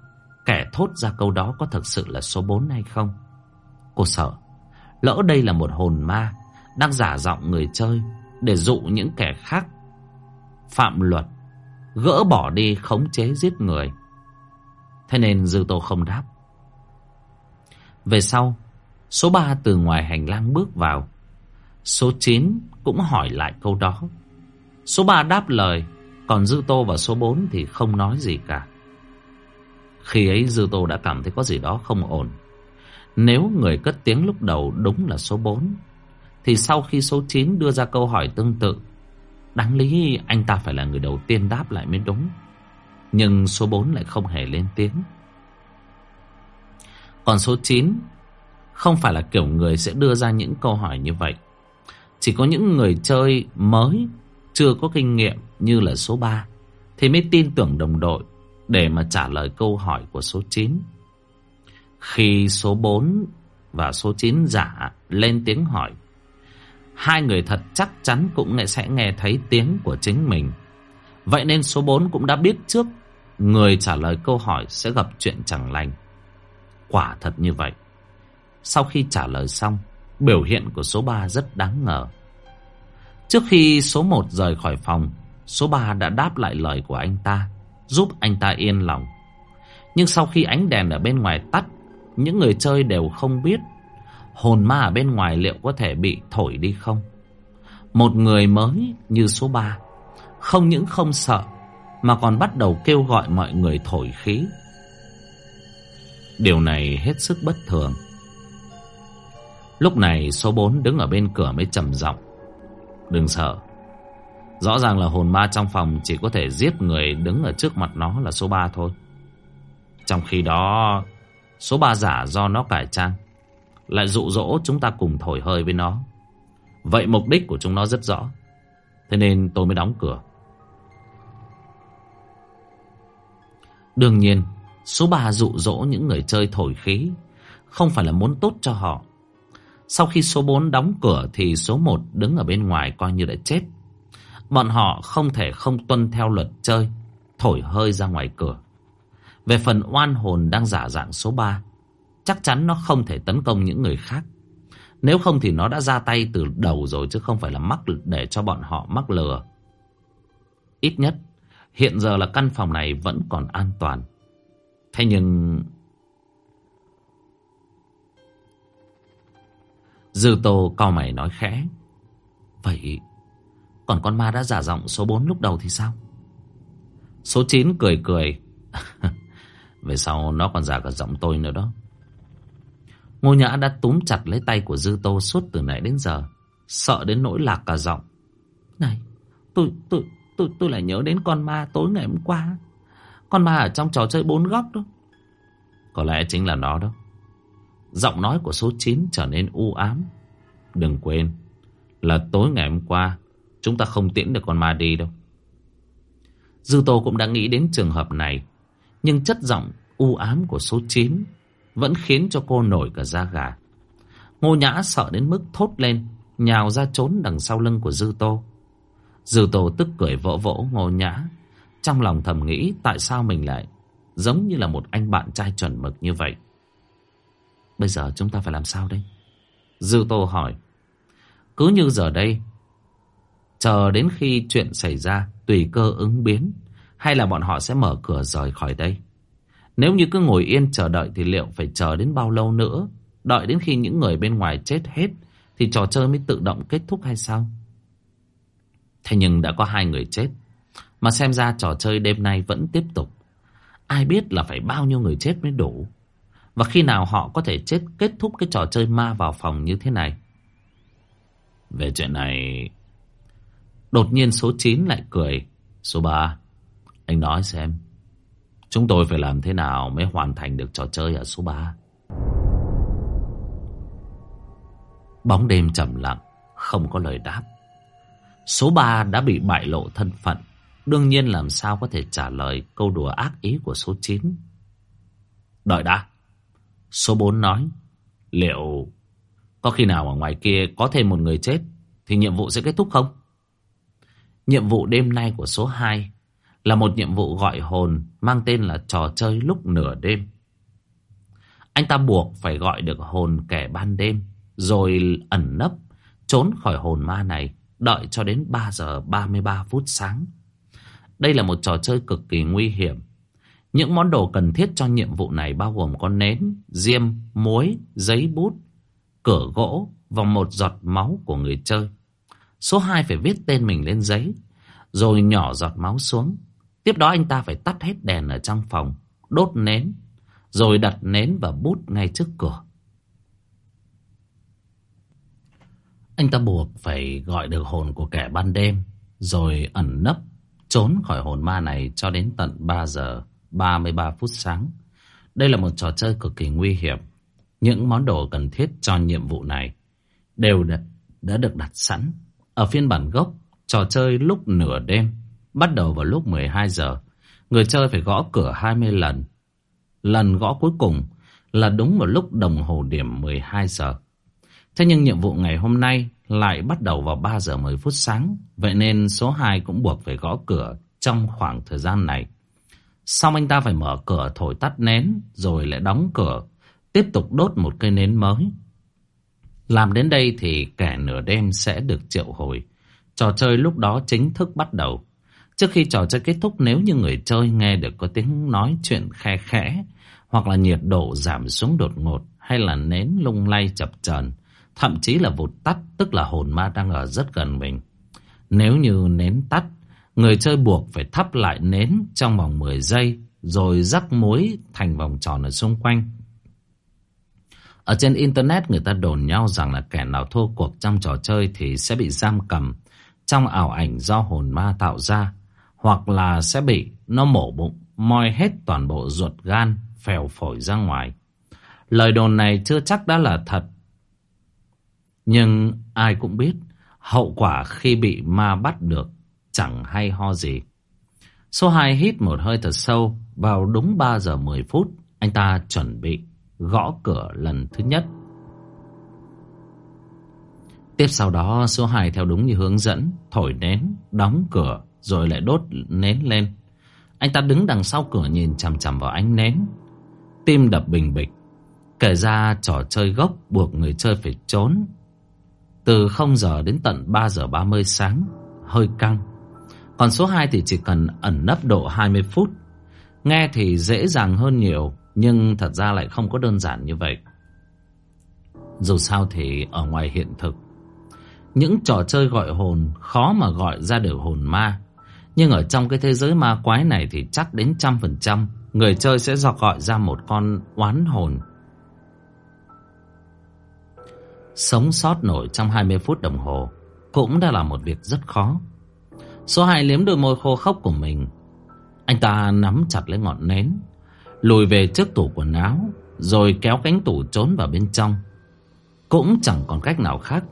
kẻ thốt ra câu đó có thực sự là số 4 hay không. Cô sợ, lỡ đây là một hồn ma đang giả giọng người chơi để dụ những kẻ khác phạm luật, gỡ bỏ đi khống chế giết người. Thế nên Dư Tô không đáp. Về sau, số 3 từ ngoài hành lang bước vào. Số 9 cũng hỏi lại câu đó. Số 3 đáp lời, còn Dư Tô và số 4 thì không nói gì cả. Khi ấy Dư Tô đã cảm thấy có gì đó không ổn. Nếu người cất tiếng lúc đầu đúng là số 4, thì sau khi số 9 đưa ra câu hỏi tương tự, đáng lý anh ta phải là người đầu tiên đáp lại mới đúng. Nhưng số 4 lại không hề lên tiếng. Còn số 9 không phải là kiểu người sẽ đưa ra những câu hỏi như vậy. Chỉ có những người chơi mới chưa có kinh nghiệm như là số 3 thì mới tin tưởng đồng đội để mà trả lời câu hỏi của số 9. Khi số 4 và số 9 giả lên tiếng hỏi, hai người thật chắc chắn cũng sẽ nghe thấy tiếng của chính mình. Vậy nên số 4 cũng đã biết trước người trả lời câu hỏi sẽ gặp chuyện chẳng lành. Quả thật như vậy. Sau khi trả lời xong, biểu hiện của số 3 rất đáng ngờ. Trước khi số 1 rời khỏi phòng, số 3 đã đáp lại lời của anh ta, giúp anh ta yên lòng. Nhưng sau khi ánh đèn ở bên ngoài tắt, những người chơi đều không biết hồn ma ở bên ngoài liệu có thể bị thổi đi không. Một người mới như số 3, không những không sợ, mà còn bắt đầu kêu gọi mọi người thổi khí. Điều này hết sức bất thường. Lúc này số 4 đứng ở bên cửa mới trầm giọng. Đừng sợ. Rõ ràng là hồn ma trong phòng chỉ có thể giết người đứng ở trước mặt nó là số 3 thôi. Trong khi đó, số 3 giả do nó cải trang, lại dụ dỗ chúng ta cùng thổi hơi với nó. Vậy mục đích của chúng nó rất rõ. Thế nên tôi mới đóng cửa. Đương nhiên, số 3 dụ dỗ những người chơi thổi khí, không phải là muốn tốt cho họ. Sau khi số 4 đóng cửa thì số 1 đứng ở bên ngoài coi như đã chết. Bọn họ không thể không tuân theo luật chơi, thổi hơi ra ngoài cửa. Về phần oan hồn đang giả dạng số 3, chắc chắn nó không thể tấn công những người khác. Nếu không thì nó đã ra tay từ đầu rồi chứ không phải là mắc để cho bọn họ mắc lừa. Ít nhất, hiện giờ là căn phòng này vẫn còn an toàn. Thế nhưng... Dư Tô cao mày nói khẽ. Vậy còn con ma đã giả giọng số 4 lúc đầu thì sao? Số 9 cười cười. Về sau nó còn giả cả giọng tôi nữa đó. Ngô Nhã đã túm chặt lấy tay của Dư Tô suốt từ nãy đến giờ. Sợ đến nỗi lạc cả giọng. Này, tôi, tôi, tôi, tôi lại nhớ đến con ma tối ngày hôm qua. Con ma ở trong trò chơi bốn góc đó. Có lẽ chính là nó đó. Giọng nói của số 9 trở nên u ám. Đừng quên, là tối ngày hôm qua Chúng ta không tiễn được con ma đi đâu. Dư Tô cũng đã nghĩ đến trường hợp này Nhưng chất giọng u ám của số 9 Vẫn khiến cho cô nổi cả da gà. Ngô Nhã sợ đến mức thốt lên Nhào ra trốn đằng sau lưng của Dư Tô. Dư Tô tức cười vỗ vỗ Ngô Nhã Trong lòng thầm nghĩ Tại sao mình lại Giống như là một anh bạn trai chuẩn mực như vậy. Bây giờ chúng ta phải làm sao đây? Dư Tô hỏi. Cứ như giờ đây, Chờ đến khi chuyện xảy ra, Tùy cơ ứng biến, Hay là bọn họ sẽ mở cửa rời khỏi đây? Nếu như cứ ngồi yên chờ đợi Thì liệu phải chờ đến bao lâu nữa? Đợi đến khi những người bên ngoài chết hết Thì trò chơi mới tự động kết thúc hay sao? Thế nhưng đã có hai người chết, Mà xem ra trò chơi đêm nay vẫn tiếp tục. Ai biết là phải bao nhiêu người chết mới đủ? Và khi nào họ có thể chết kết thúc cái trò chơi ma vào phòng như thế này? Về chuyện này Đột nhiên số 9 lại cười. Số 3 Anh nói xem Chúng tôi phải làm thế nào mới hoàn thành được trò chơi ở số 3 Bóng đêm trầm lặng Không có lời đáp. Số 3 đã bị bại lộ thân phận. Đương nhiên làm sao có thể trả lời câu đùa ác ý của số 9 Đợi đã Số 4 nói, Liệu có khi nào ở ngoài kia có thêm một người chết Thì nhiệm vụ sẽ kết thúc không? Nhiệm vụ đêm nay của số 2 Là một nhiệm vụ gọi hồn Mang tên là trò chơi lúc nửa đêm. Anh ta buộc phải gọi được hồn kẻ ban đêm, Rồi ẩn nấp, Trốn khỏi hồn ma này, Đợi cho đến 3 giờ 33 phút sáng. Đây là một trò chơi cực kỳ nguy hiểm những món đồ cần thiết cho nhiệm vụ này bao gồm con nến, diêm, muối, giấy bút, cửa gỗ và một giọt máu của người chơi. Số 2 phải viết tên mình lên giấy, rồi nhỏ giọt máu xuống. Tiếp đó anh ta phải tắt hết đèn ở trong phòng, đốt nến, rồi đặt nến và bút ngay trước cửa. Anh ta buộc phải gọi được hồn của kẻ ban đêm, rồi ẩn nấp, trốn khỏi hồn ma này cho đến tận 3 giờ 33 phút sáng. Đây là một trò chơi cực kỳ nguy hiểm. Những món đồ cần thiết cho nhiệm vụ này đều đã, được đặt sẵn. Ở phiên bản gốc, trò chơi lúc nửa đêm, bắt đầu vào lúc 12 giờ. Người chơi phải gõ cửa 20 lần. Lần gõ cuối cùng là đúng vào lúc đồng hồ điểm 12 giờ. Thế nhưng nhiệm vụ ngày hôm nay lại bắt đầu vào 3 giờ 10 phút sáng. Vậy nên số 2 cũng buộc phải gõ cửa trong khoảng thời gian này. Xong anh ta phải mở cửa thổi tắt nến, Rồi lại đóng cửa, Tiếp tục đốt một cây nến mới? Làm đến đây thì kẻ nửa đêm sẽ được triệu hồi. Trò chơi lúc đó chính thức bắt đầu. Trước khi trò chơi kết thúc, Nếu như người chơi nghe được có tiếng nói chuyện khe khẽ, Hoặc là nhiệt độ giảm xuống đột ngột, Hay là nến lung lay chập chờn, Thậm chí là vụt tắt, Tức là hồn ma đang ở rất gần mình. Nếu như nến tắt Người chơi buộc phải thắp lại nến trong vòng 10 giây rồi rắc muối thành vòng tròn ở xung quanh. Ở trên Internet người ta đồn nhau rằng là kẻ nào thua cuộc trong trò chơi thì sẽ bị giam cầm trong ảo ảnh do hồn ma tạo ra hoặc là sẽ bị nó mổ bụng, moi hết toàn bộ ruột gan, phèo phổi ra ngoài. Lời đồn này chưa chắc đã là thật. Nhưng ai cũng biết hậu quả khi bị ma bắt được chẳng hay ho gì. Số 2 hít một hơi thật sâu, vào đúng 3 giờ 10 phút, anh ta chuẩn bị gõ cửa lần thứ nhất. Tiếp sau đó số 2 theo đúng như hướng dẫn, thổi nến, đóng cửa, rồi lại đốt nến lên. Anh ta đứng đằng sau cửa nhìn chằm chằm vào ánh nến. Tim đập bình bịch. Kể ra trò chơi gốc buộc người chơi phải trốn. Từ 0 giờ đến tận 3 giờ 30 sáng, hơi căng. Còn số 2 thì chỉ cần ẩn nấp độ 20 phút. Nghe thì dễ dàng hơn nhiều, nhưng thật ra lại không có đơn giản như vậy. Dù sao thì ở ngoài hiện thực, những trò chơi gọi hồn khó mà gọi ra được hồn ma. Nhưng ở trong cái thế giới ma quái này thì chắc đến trăm phần trăm người chơi sẽ dọc gọi ra một con oán hồn. Sống sót nổi trong 20 phút đồng hồ cũng đã là một việc rất khó. Số hai liếm đôi môi khô khốc của mình. Anh ta nắm chặt lấy ngọn nến, Lùi về trước tủ quần áo, Rồi kéo cánh tủ trốn vào bên trong. Cũng chẳng còn cách nào khác,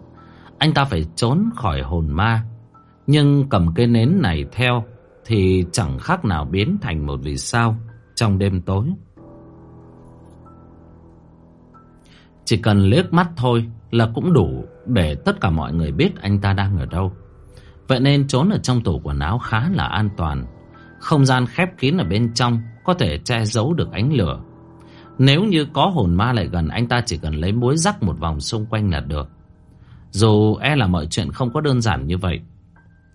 Anh ta phải trốn khỏi hồn ma. Nhưng cầm cây nến này theo Thì chẳng khác nào biến thành một vì sao Trong đêm tối. Chỉ cần liếc mắt thôi Là cũng đủ Để tất cả mọi người biết anh ta đang ở đâu. Vậy nên trốn ở trong tủ quần áo khá là an toàn. Không gian khép kín ở bên trong Có thể che giấu được ánh lửa. Nếu như có hồn ma lại gần, Anh ta chỉ cần lấy muối rắc một vòng xung quanh là được. Dù e là mọi chuyện không có đơn giản như vậy,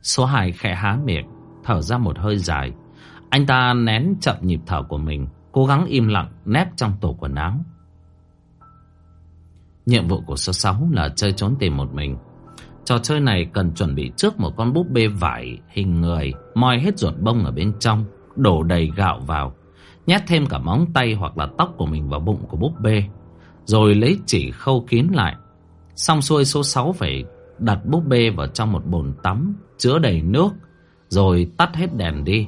Số 2 khẽ há miệng, Thở ra một hơi dài. Anh ta nén chậm nhịp thở của mình, Cố gắng im lặng nép trong tủ quần áo. Nhiệm vụ của số 6 là chơi trốn tìm một mình. Trò chơi này cần chuẩn bị trước một con búp bê vải hình người, moi hết ruột bông ở bên trong, đổ đầy gạo vào. Nhét thêm cả móng tay hoặc là tóc của mình vào bụng của búp bê Rồi lấy chỉ khâu kín lại. Xong xuôi số 6 phải đặt búp bê vào trong một bồn tắm Chứa đầy nước Rồi tắt hết đèn đi.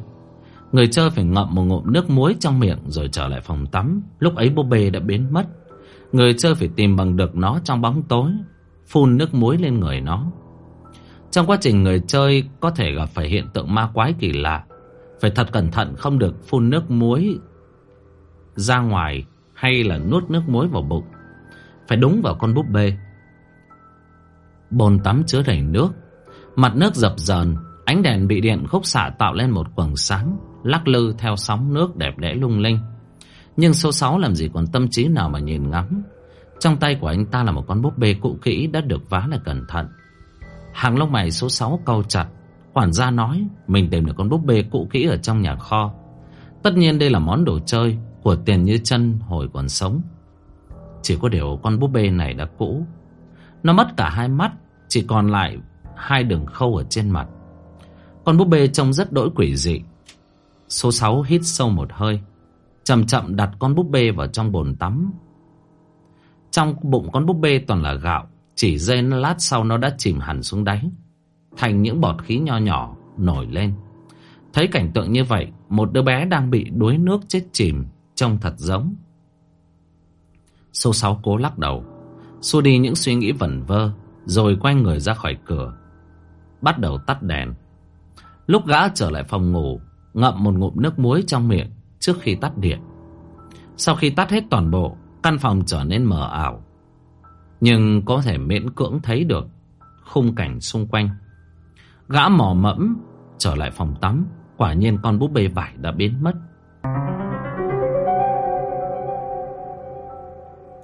Người chơi phải ngậm một ngụm nước muối trong miệng Rồi trở lại phòng tắm. Lúc ấy búp bê đã biến mất. Người chơi phải tìm bằng được nó trong bóng tối. Phun nước muối lên người nó. Trong quá trình người chơi có thể gặp phải hiện tượng ma quái kỳ lạ, Phải thật cẩn thận không được phun nước muối ra ngoài Hay là nuốt nước muối vào bụng. Phải đúng vào con búp bê. Bồn tắm chứa đầy nước. Mặt nước dập dờn, Ánh đèn bị điện khúc xạ tạo lên một quầng sáng, Lắc lư theo sóng nước đẹp đẽ lung linh. Nhưng số 6 làm gì còn tâm trí nào mà nhìn ngắm? Trong tay của anh ta là một con búp bê cũ kỹ Đã được vá lại cẩn thận. Hàng lông mày số 6 câu chặt. Quản gia nói, Mình tìm được con búp bê cũ kỹ ở trong nhà kho. Tất nhiên đây là món đồ chơi Của tiền như chân, hồi còn sống. Chỉ có điều con búp bê này đã cũ. Nó mất cả hai mắt, Chỉ còn lại hai đường khâu ở trên mặt. Con búp bê trông rất đỗi quỷ dị. Số 6 hít sâu một hơi, Chậm chậm đặt con búp bê vào trong bồn tắm. Trong bụng con búp bê toàn là gạo, Chỉ giây lát sau nó đã chìm hẳn xuống đáy. Thành những bọt khí nho nhỏ nổi lên. Thấy cảnh tượng như vậy, Một đứa bé đang bị đuối nước chết chìm, Trông thật giống. Số 6 cố lắc đầu. Xua đi những suy nghĩ vẩn vơ, Rồi quay người ra khỏi cửa. Bắt đầu tắt đèn. Lúc gã trở lại phòng ngủ, Ngậm một ngụm nước muối trong miệng Trước khi tắt điện. Sau khi tắt hết toàn bộ Căn phòng trở nên mờ ảo, Nhưng có thể miễn cưỡng thấy được Khung cảnh xung quanh. Gã mò mẫm Trở lại phòng tắm, Quả nhiên con búp bê vải đã biến mất.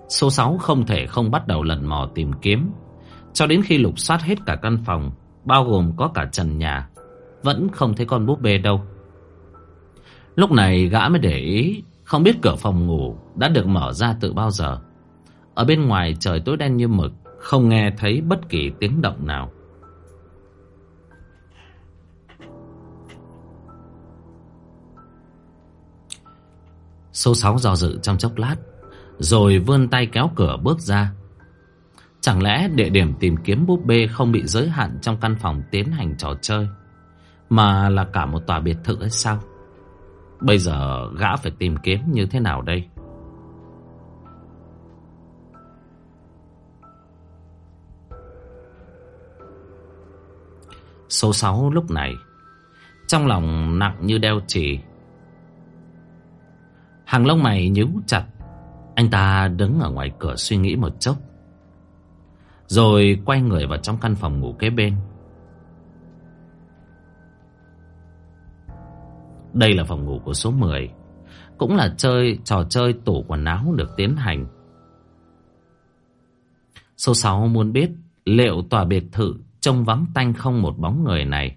Số 6 không thể không bắt đầu lần mò tìm kiếm. Cho đến khi lục soát hết cả căn phòng, Bao gồm có cả trần nhà, Vẫn không thấy con búp bê đâu. Lúc này gã mới để ý không biết cửa phòng ngủ Đã được mở ra từ bao giờ. Ở bên ngoài trời tối đen như mực, Không nghe thấy bất kỳ tiếng động nào. Số 6 do dự trong chốc lát, Rồi vươn tay kéo cửa bước ra. Chẳng lẽ địa điểm tìm kiếm búp bê Không bị giới hạn trong căn phòng tiến hành trò chơi, Mà là cả một tòa biệt thự hay sao? Bây giờ gã phải tìm kiếm như thế nào đây? Số 6 lúc này, Trong lòng nặng như đeo chì. Hàng lông mày nhíu chặt, Anh ta đứng ở ngoài cửa suy nghĩ một chốc. Rồi quay người vào trong căn phòng ngủ kế bên. Đây là phòng ngủ của số 10 Cũng là chơi trò chơi tủ quần áo được tiến hành Số 6 muốn biết Liệu tòa biệt thự trông vắng tanh không một bóng người này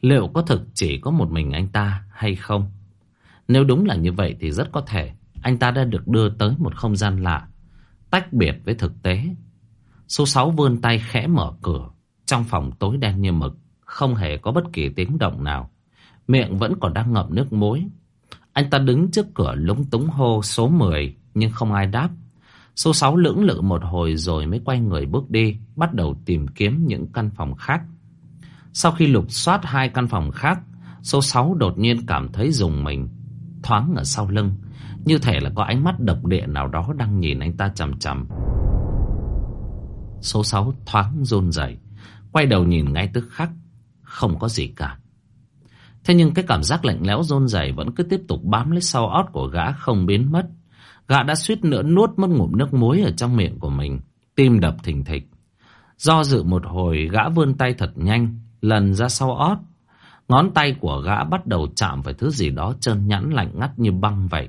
Liệu có thực chỉ có một mình anh ta hay không nếu đúng là như vậy thì rất có thể anh ta đã được đưa tới một không gian lạ, tách biệt với thực tế. Số 6 vươn tay khẽ mở cửa, trong phòng tối đen như mực, không hề có bất kỳ tiếng động nào. Miệng vẫn còn đang ngậm nước muối. Anh ta đứng trước cửa lúng túng hô số 10 nhưng không ai đáp. Số 6 lưỡng lự một hồi rồi mới quay người bước đi, bắt đầu tìm kiếm những căn phòng khác. Sau khi lục soát hai căn phòng khác, số 6 đột nhiên cảm thấy dùng mình thoáng ở sau lưng Như thể là có ánh mắt độc địa nào đó đang nhìn anh ta chằm chằm Số 6 thoáng run rẩy Quay đầu nhìn ngay tức khắc Không có gì cả Thế nhưng cái cảm giác lạnh lẽo rôn rẩy Vẫn cứ tiếp tục bám lấy sau ót của gã không biến mất Gã đã suýt nữa nuốt mất ngụm nước muối ở trong miệng của mình Tim đập thình thịch Do dự một hồi gã vươn tay thật nhanh Lần ra sau ót Ngón tay của gã bắt đầu chạm phải thứ gì đó trơn nhẵn lạnh ngắt như băng vậy.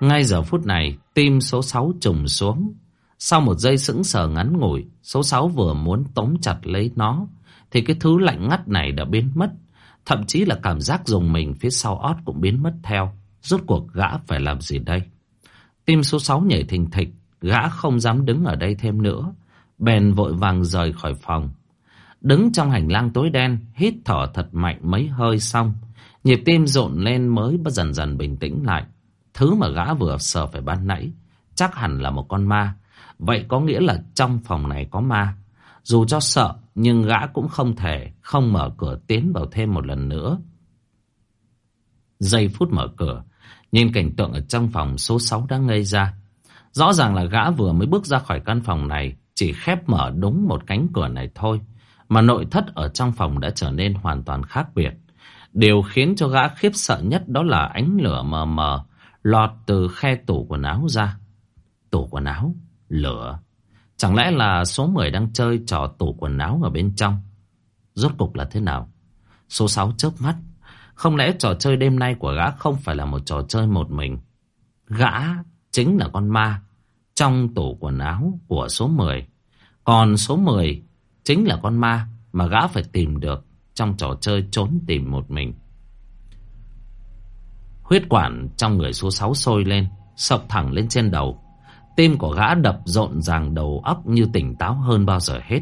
Ngay giờ phút này, tim số 6 trùng xuống. Sau một giây sững sờ ngắn ngủi, số 6 vừa muốn tóm chặt lấy nó, thì cái thứ lạnh ngắt này đã biến mất. Thậm chí là cảm giác dùng mình phía sau ót cũng biến mất theo. Rốt cuộc gã phải làm gì đây? Tim số 6 nhảy thình thịch, gã không dám đứng ở đây thêm nữa. Bèn vội vàng rời khỏi phòng. Đứng trong hành lang tối đen Hít thở thật mạnh mấy hơi xong Nhịp tim rộn lên mới dần dần bình tĩnh lại. Thứ mà gã vừa sờ phải ban nãy chắc hẳn là một con ma. Vậy có nghĩa là trong phòng này có ma. Dù cho sợ nhưng gã cũng không thể không mở cửa tiến vào thêm một lần nữa. Giây phút mở cửa, nhìn cảnh tượng ở trong phòng số 6 đã ngây ra. Rõ ràng là gã vừa mới bước ra khỏi căn phòng này, chỉ khép mở đúng một cánh cửa này thôi. Mà nội thất ở trong phòng đã trở nên hoàn toàn khác biệt. Điều khiến cho gã khiếp sợ nhất đó là ánh lửa mờ mờ lọt từ khe tủ quần áo ra. Tủ quần áo, lửa. Chẳng lẽ là số 10 đang chơi trò tủ quần áo ở bên trong? Rốt cục là thế nào? Số 6 chớp mắt. Không lẽ trò chơi đêm nay của gã không phải là một trò chơi một mình? Gã chính là con ma trong tủ quần áo của số 10. Còn số 10 chính là con ma mà gã phải tìm được trong trò chơi trốn tìm một mình. Huyết quản trong người số 6 sôi lên, sọc thẳng lên trên đầu. Tim của gã đập rộn ràng đầu óc như tỉnh táo hơn bao giờ hết.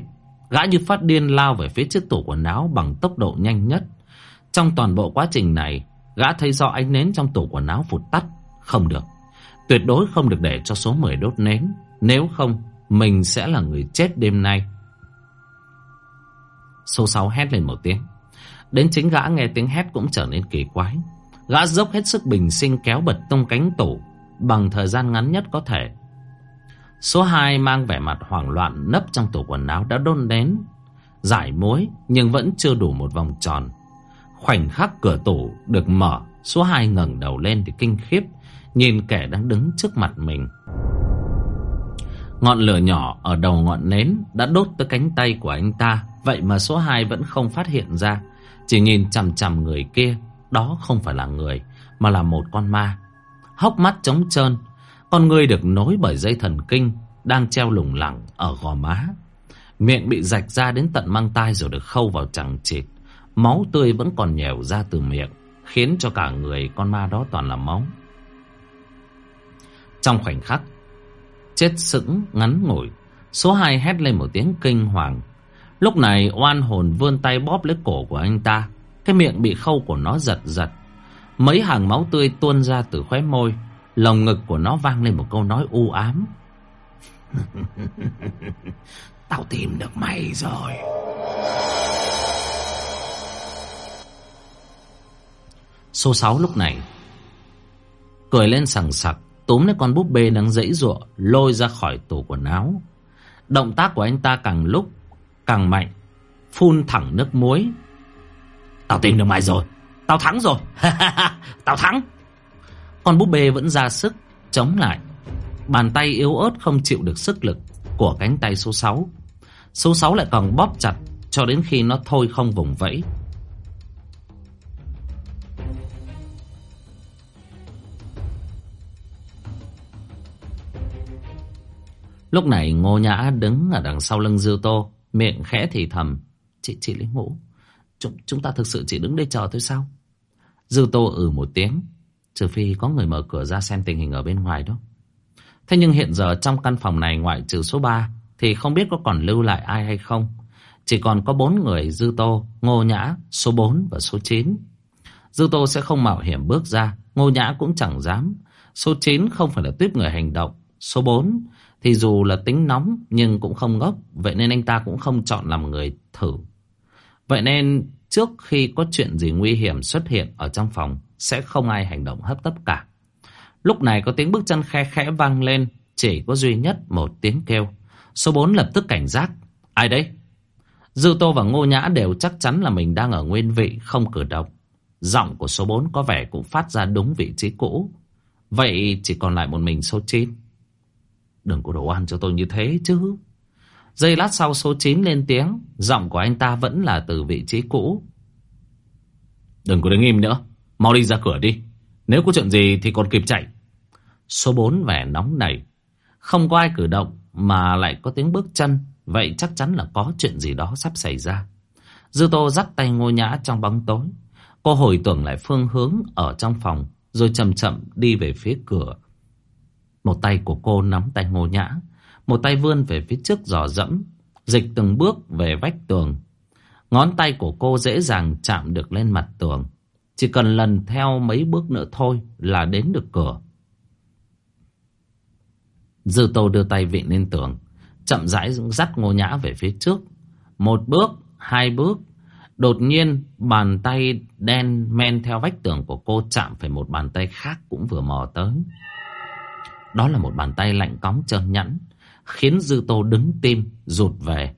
Gã như phát điên lao về phía chiếc tủ quần áo bằng tốc độ nhanh nhất. Trong toàn bộ quá trình này, gã thấy do ánh nến trong tủ quần áo phụt tắt. Không được. Tuyệt đối không được để cho số 10 đốt nến. Nếu không, mình sẽ là người chết đêm nay. Số 6 hét lên một tiếng. Đến chính gã nghe tiếng hét cũng trở nên kỳ quái. Gã dốc hết sức bình sinh kéo bật tung cánh tủ bằng thời gian ngắn nhất có thể. Số 2 mang vẻ mặt hoảng loạn nấp trong tủ quần áo đã đôn đến. Giải mối nhưng vẫn chưa đủ một vòng tròn. Khoảnh khắc cửa tủ được mở, số 2 ngẩng đầu lên thì kinh khiếp, nhìn kẻ đang đứng trước mặt mình. Ngọn lửa nhỏ ở đầu ngọn nến đã đốt tới cánh tay của anh ta, vậy mà số 2 vẫn không phát hiện ra. Chỉ nhìn chằm chằm người kia Đó không phải là người Mà là một con ma Hốc mắt trống trơn con người được nối bởi dây thần kinh Đang treo lủng lẳng ở gò má Miệng bị rạch ra đến tận mang tai Rồi được khâu vào chẳng chịt Máu tươi vẫn còn nhèo ra từ miệng, Khiến cho cả người con ma đó toàn là máu Trong khoảnh khắc, Chết sững ngắn ngủi, Số 2 hét lên một tiếng kinh hoàng Lúc này, oan hồn vươn tay bóp lấy cổ của anh ta. Cái miệng bị khâu của nó giật giật. Mấy hàng máu tươi tuôn ra từ khóe môi. Lồng ngực của nó vang lên một câu nói u ám. Tao tìm được mày rồi. Số 6 lúc này cười lên sằng sặc túm lấy con búp bê đang dãy ruộng lôi ra khỏi tủ quần áo. Động tác của anh ta càng lúc càng mạnh phun thẳng nước muối tao tìm được mày rồi tao thắng rồi tao thắng con búp bê vẫn ra sức chống lại. Bàn tay yếu ớt không chịu được sức lực của cánh tay số 6 số 6 lại còn bóp chặt cho đến khi nó thôi không vùng vẫy. Lúc này Ngô Nhã đứng ở đằng sau lưng Dư Tô Miệng khẽ thì thầm Chị chị lính ngũ chúng, chúng ta thực sự chỉ đứng đây chờ thôi sao? Dư tô ừ một tiếng. Trừ phi có người mở cửa ra xem tình hình ở bên ngoài đó. Thế nhưng hiện giờ trong căn phòng này ngoại trừ số 3 Thì không biết có còn lưu lại ai hay không. Chỉ còn có bốn người Dư Tô, Ngô Nhã, số 4 và số 9 Dư Tô sẽ không mạo hiểm bước ra Ngô Nhã cũng chẳng dám. Số 9 không phải là tuyếp người hành động Số 4 thì dù là tính nóng nhưng cũng không ngốc, vậy nên anh ta cũng không chọn làm người thử. Vậy nên trước khi có chuyện gì nguy hiểm xuất hiện ở trong phòng, sẽ không ai hành động hấp tấp cả. Lúc này có tiếng bước chân khe khẽ vang lên, chỉ có duy nhất một tiếng kêu. Số 4 lập tức cảnh giác. Ai đấy? Dư Tô và Ngô Nhã đều chắc chắn là mình đang ở nguyên vị, không cử động. Giọng của số 4 có vẻ cũng phát ra đúng vị trí cũ. Vậy chỉ còn lại một mình số 9. Đừng có đổ ăn cho tôi như thế chứ. Giây lát sau số 9 lên tiếng. Giọng của anh ta vẫn là từ vị trí cũ. Đừng có đứng im nữa. Mau đi ra cửa đi. Nếu có chuyện gì thì còn kịp chạy. Số 4 vẻ nóng nảy. Không có ai cử động mà lại có tiếng bước chân. Vậy chắc chắn là có chuyện gì đó sắp xảy ra. Dư Tô dắt tay ngô nhã trong bóng tối. Cô hồi tưởng lại phương hướng ở trong phòng. Rồi chậm chậm đi về phía cửa. Một tay của cô nắm tay ngô nhã. Một tay vươn về phía trước dò dẫm. Dịch từng bước về vách tường. Ngón tay của cô dễ dàng chạm được lên mặt tường. Chỉ cần lần theo mấy bước nữa thôi là đến được cửa. Dư Tô đưa tay vịn lên tường, chậm rãi dắt Ngô Nhã về phía trước. Một bước, hai bước, đột nhiên bàn tay đen men theo vách tường của cô chạm phải một bàn tay khác cũng vừa mò tới. Đó là một bàn tay lạnh cóng trơn nhẵn, khiến Dư Tô đứng tim, rụt về.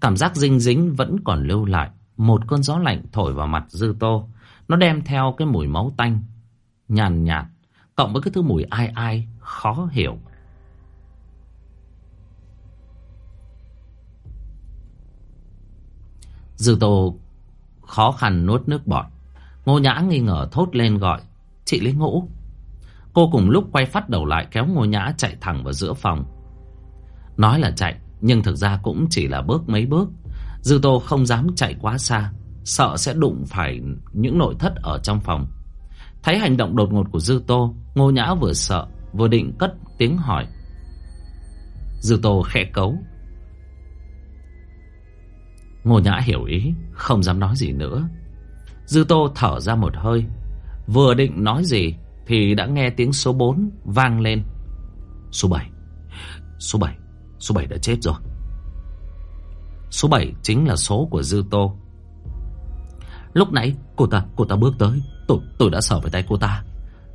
Cảm giác dinh dính vẫn còn lưu lại. Một cơn gió lạnh thổi vào mặt Dư Tô. Nó đem theo cái mùi máu tanh, nhàn nhạt, cộng với cái thứ mùi ai ai, khó hiểu. Dư Tô khó khăn nuốt nước bọt. Ngô Nhã nghi ngờ thốt lên gọi, chị Lý ngũ. Cô cùng lúc quay phát đầu lại kéo Ngô Nhã chạy thẳng vào giữa phòng. Nói là chạy, nhưng thực ra cũng chỉ là bước mấy bước. Dư Tô không dám chạy quá xa, sợ sẽ đụng phải những nội thất ở trong phòng. Thấy hành động đột ngột của Dư Tô, Ngô Nhã vừa sợ, vừa định cất tiếng hỏi. Dư Tô khẽ cấu. Ngô Nhã hiểu ý, không dám nói gì nữa. Dư Tô thở ra một hơi, vừa định nói gì thì đã nghe tiếng số 4 vang lên. Số 7, số 7, số 7 đã chết rồi. Số 7 chính là số của Dư Tô. Lúc nãy cô ta, cô ta bước tới, tôi, tôi đã sờ vào tay cô ta.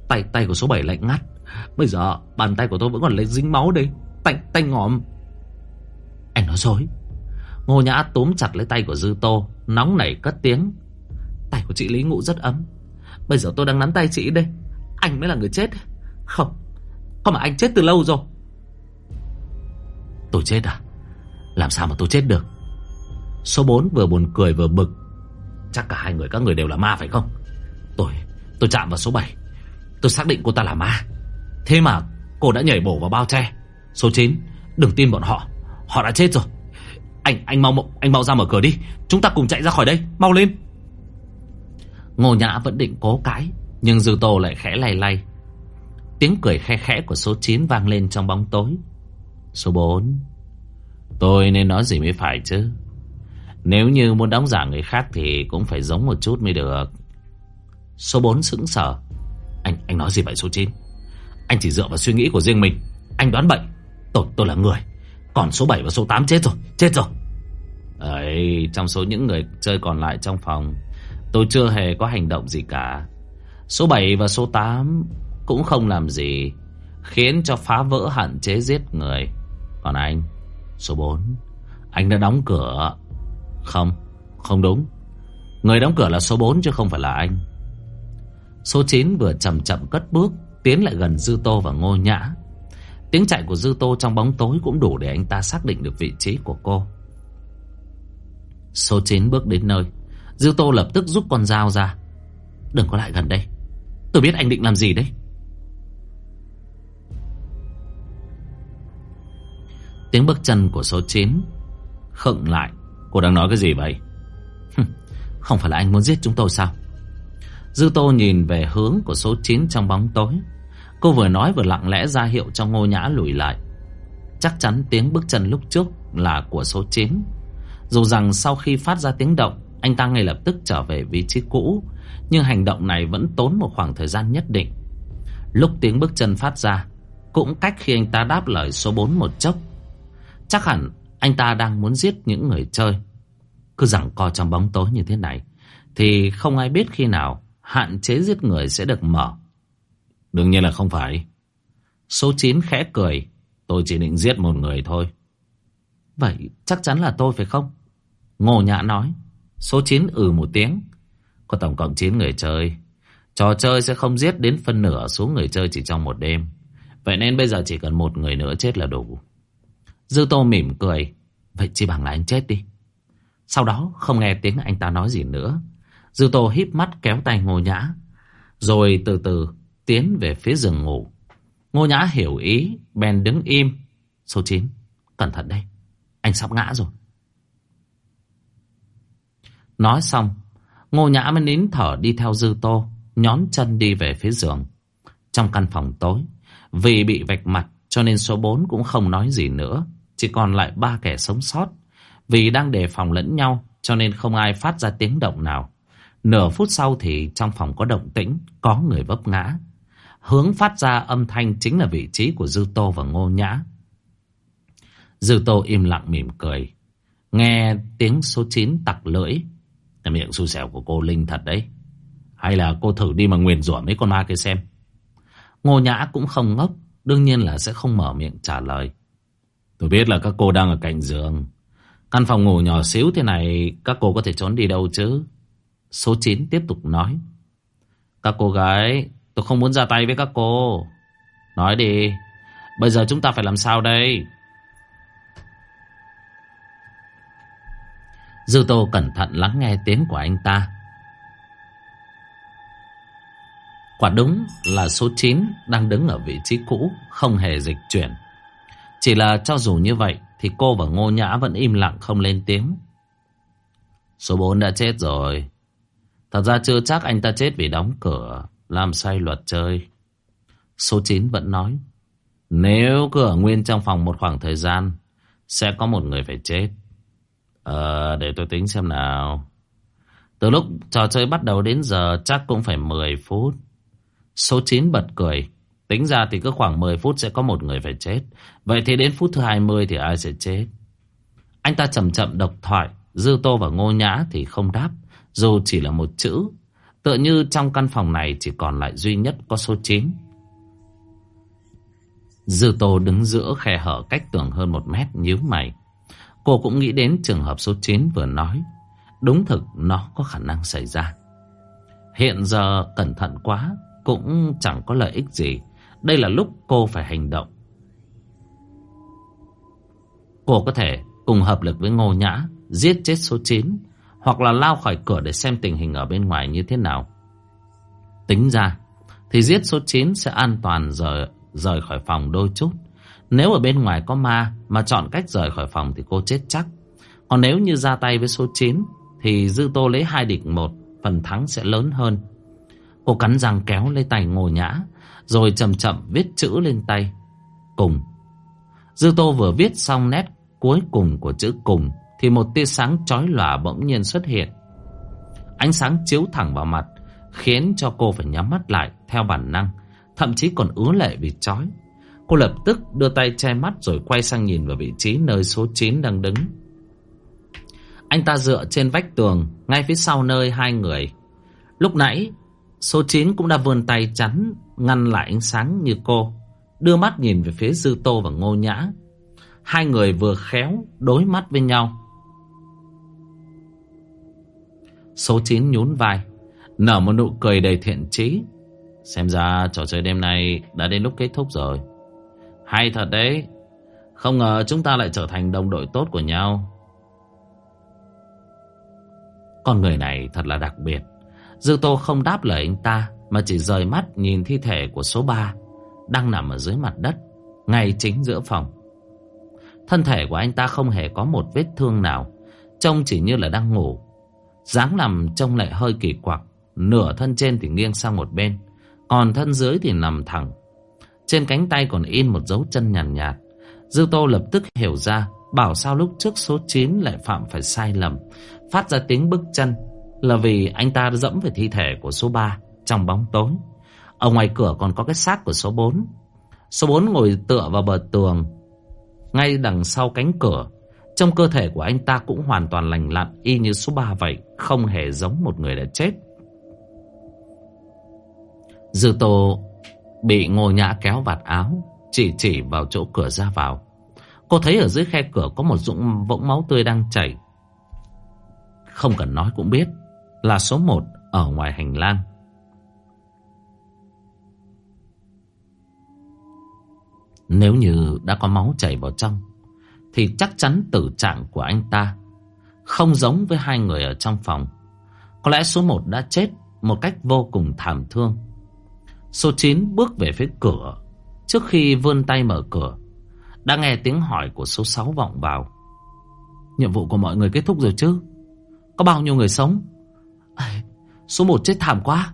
Tay tay của số 7 lạnh ngắt. Bây giờ bàn tay của tôi vẫn còn lấy dính máu đây. Tay, tay ngòm Anh nói dối. Ngô Nhã túm chặt lấy tay của Dư Tô, nóng nảy cất tiếng. Tay của chị Lý Ngụ rất ấm. Bây giờ tôi đang nắm tay chị đây. Anh mới là người chết. Không, không mà anh chết từ lâu rồi. Tôi chết à? Làm sao mà tôi chết được? Số 4 vừa buồn cười vừa bực. Chắc cả hai người các người đều là ma phải không? Tôi, tôi chạm vào số 7. Tôi xác định cô ta là ma. Thế mà cô đã nhảy bổ vào bao tre. Số 9, đừng tin bọn họ. Họ đã chết rồi. Anh, anh mau, anh mau ra mở cửa đi. Chúng ta cùng chạy ra khỏi đây, mau lên. Ngô Nhã vẫn định cố cãi, nhưng Dư Tô lại khẽ lay lay. Tiếng cười khe khẽ của số 9 vang lên trong bóng tối. Số 4, tôi nên nói gì mới phải chứ? Nếu như muốn đóng giả người khác thì cũng phải giống một chút mới được. Số 4 sững sờ. Anh anh nói gì vậy số 9? Anh chỉ dựa vào suy nghĩ của riêng mình. Anh đoán bệnh. Tôi tôi là người. Còn số 7 và số 8 chết rồi, chết rồi. Ấy, trong số những người chơi còn lại trong phòng, tôi chưa hề có hành động gì cả. Số 7 và số 8 cũng không làm gì, khiến cho phá vỡ hạn chế giết người. Còn anh, số 4, anh đã đóng cửa. Không, không đúng. Người đóng cửa là số 4 chứ không phải là anh. Số 9 vừa chậm chậm cất bước, tiến lại gần Dư Tô và Ngô Nhã. Tiếng chạy của Dư Tô trong bóng tối cũng đủ để anh ta xác định được vị trí của cô. Số 9 bước đến nơi. Dư Tô lập tức rút con dao ra. Đừng có lại gần đây. Tôi biết anh định làm gì đấy. Tiếng bước chân của số 9 khựng lại. Cô đang nói cái gì vậy? Không phải là anh muốn giết chúng tôi sao? Dư Tô nhìn về hướng của số 9 trong bóng tối. Cô vừa nói vừa lặng lẽ ra hiệu cho Ngô Nhã lùi lại. Chắc chắn tiếng bước chân lúc trước là của số 9. Dù rằng sau khi phát ra tiếng động, anh ta ngay lập tức trở về vị trí cũ, nhưng hành động này vẫn tốn một khoảng thời gian nhất định. Lúc tiếng bước chân phát ra, cũng cách khi anh ta đáp lời số 4 một chốc. Chắc hẳn anh ta đang muốn giết những người chơi. Cứ rằng co trong bóng tối như thế này, thì không ai biết khi nào hạn chế giết người sẽ được mở. Đương nhiên là không phải. Số 9 khẽ cười. Tôi chỉ định giết một người thôi. Vậy chắc chắn là tôi phải không? Ngô Nhã nói. Số 9 ừ một tiếng. Có tổng cộng 9 người chơi. Trò chơi sẽ không giết đến phân nửa số người chơi chỉ trong một đêm. Vậy nên bây giờ chỉ cần một người nữa chết là đủ. Dư Tô mỉm cười. Vậy chỉ bằng là anh chết đi. Sau đó không nghe tiếng anh ta nói gì nữa. Dư Tô híp mắt kéo tay Ngô Nhã. Rồi từ từ tiến về phía giường ngủ. Ngô Nhã hiểu ý, bèn đứng im. Số 9, cẩn thận đây, anh sắp ngã rồi. Nói xong, Ngô Nhã mới nín thở đi theo Dư Tô, nhón chân đi về phía giường. Trong căn phòng tối, vì bị vạch mặt cho nên số 4 cũng không nói gì nữa. Chỉ còn lại ba kẻ sống sót. Vì đang đề phòng lẫn nhau cho nên không ai phát ra tiếng động nào. Nửa phút sau thì trong phòng có động tĩnh, có người vấp ngã. Hướng phát ra âm thanh chính là vị trí của Dư Tô và Ngô Nhã. Dư Tô im lặng mỉm cười. Nghe tiếng số 9 tặc lưỡi. Cái miệng xui xẻo của cô Linh thật đấy. Hay là cô thử đi mà nguyền rủa mấy con ma kia xem. Ngô Nhã cũng không ngốc. Đương nhiên là sẽ không mở miệng trả lời. Tôi biết là các cô đang ở cạnh giường. Căn phòng ngủ nhỏ xíu thế này các cô có thể trốn đi đâu chứ? Số 9 tiếp tục nói. Các cô gái, tôi không muốn ra tay với các cô. Nói đi, bây giờ chúng ta phải làm sao đây? Dư Tô cẩn thận lắng nghe tiếng của anh ta. Quả đúng là số 9 đang đứng ở vị trí cũ, không hề dịch chuyển. Chỉ là cho dù như vậy thì cô và Ngô Nhã vẫn im lặng không lên tiếng. Số 4 đã chết rồi. Thật ra chưa chắc anh ta chết vì đóng cửa, làm sai luật chơi. Số 9 vẫn nói, nếu cứ ở nguyên trong phòng một khoảng thời gian, sẽ có một người phải chết. Ờ, để tôi tính xem nào. Từ lúc trò chơi bắt đầu đến giờ chắc cũng phải 10 phút. Số 9 bật cười. Tính ra thì cứ khoảng 10 phút sẽ có một người phải chết. Vậy thì đến phút thứ 20 thì ai sẽ chết? Anh ta chậm chậm độc thoại. Dư Tô và Ngô Nhã thì không đáp. Dù chỉ là một chữ. Tựa như trong căn phòng này chỉ còn lại duy nhất có số 9. Dư Tô đứng giữa khe hở cách tường hơn một mét, nhíu mày. Cô cũng nghĩ đến trường hợp số 9 vừa nói. Đúng thực, nó có khả năng xảy ra. Hiện giờ cẩn thận quá, cũng chẳng có lợi ích gì. Đây là lúc cô phải hành động. Cô có thể cùng hợp lực với Ngô Nhã giết chết số 9 hoặc là lao khỏi cửa để xem tình hình ở bên ngoài như thế nào. Tính ra thì giết số 9 sẽ an toàn rời, rời khỏi phòng đôi chút. Nếu ở bên ngoài có ma mà chọn cách rời khỏi phòng thì cô chết chắc. Còn nếu như ra tay với số 9 thì Dư Tô lấy hai địch một, phần thắng sẽ lớn hơn. Cô cắn răng kéo lấy tay ngô nhã, rồi chậm chậm viết chữ lên tay. Cùng. Dư Tô vừa viết xong nét cuối cùng của chữ cùng thì một tia sáng chói lòa bỗng nhiên xuất hiện. Ánh sáng chiếu thẳng vào mặt, khiến cho cô phải nhắm mắt lại theo bản năng, thậm chí còn ứa lệ vì chói. Cô lập tức đưa tay che mắt rồi quay sang nhìn vào vị trí nơi số 9 đang đứng. Anh ta dựa trên vách tường, ngay phía sau nơi hai người. Lúc nãy, số 9 cũng đã vươn tay chắn, ngăn lại ánh sáng như cô. Đưa mắt nhìn về phía Dư Tô và Ngô Nhã. Hai người vừa khéo, đối mắt với nhau. Số 9 nhún vai, nở một nụ cười đầy thiện trí Xem ra trò chơi đêm nay đã đến lúc kết thúc rồi. Hay thật đấy. Không ngờ chúng ta lại trở thành đồng đội tốt của nhau. Con người này thật là đặc biệt. Dư Tô không đáp lời anh ta mà chỉ rời mắt nhìn thi thể của số 3 đang nằm ở dưới mặt đất, ngay chính giữa phòng. Thân thể của anh ta không hề có một vết thương nào, trông chỉ như là đang ngủ. dáng nằm trông lại hơi kỳ quặc, nửa thân trên thì nghiêng sang một bên, còn thân dưới thì nằm thẳng. Trên cánh tay còn in một dấu chân nhàn nhạt, nhạt. Dư Tô lập tức hiểu ra Bảo sao lúc trước số 9 lại phạm phải sai lầm Phát ra tiếng bước chân là vì anh ta dẫm về thi thể của số 3 Trong bóng tối. Ở ngoài cửa còn có cái xác của số 4 Số 4 ngồi tựa vào bờ tường, Ngay đằng sau cánh cửa. Trong cơ thể của anh ta cũng hoàn toàn lành lặn, Y như số 3 vậy, Không hề giống một người đã chết. Dư Tô Bị ngồi nhã kéo vạt áo, Chỉ chỉ vào chỗ cửa ra vào. Cô thấy ở dưới khe cửa có một dũng vũng máu tươi đang chảy. Không cần nói cũng biết. Là số 1 ở ngoài hành lang. Nếu như đã có máu chảy vào trong, Thì chắc chắn tử trạng của anh ta Không giống với hai người ở trong phòng. Có lẽ số 1 đã chết Một cách vô cùng thảm thương. Số 9 bước về phía cửa, Trước khi vươn tay mở cửa, Đã nghe tiếng hỏi của số 6 vọng vào. Nhiệm vụ của mọi người kết thúc rồi chứ? Có bao nhiêu người sống? Số 1 chết thảm quá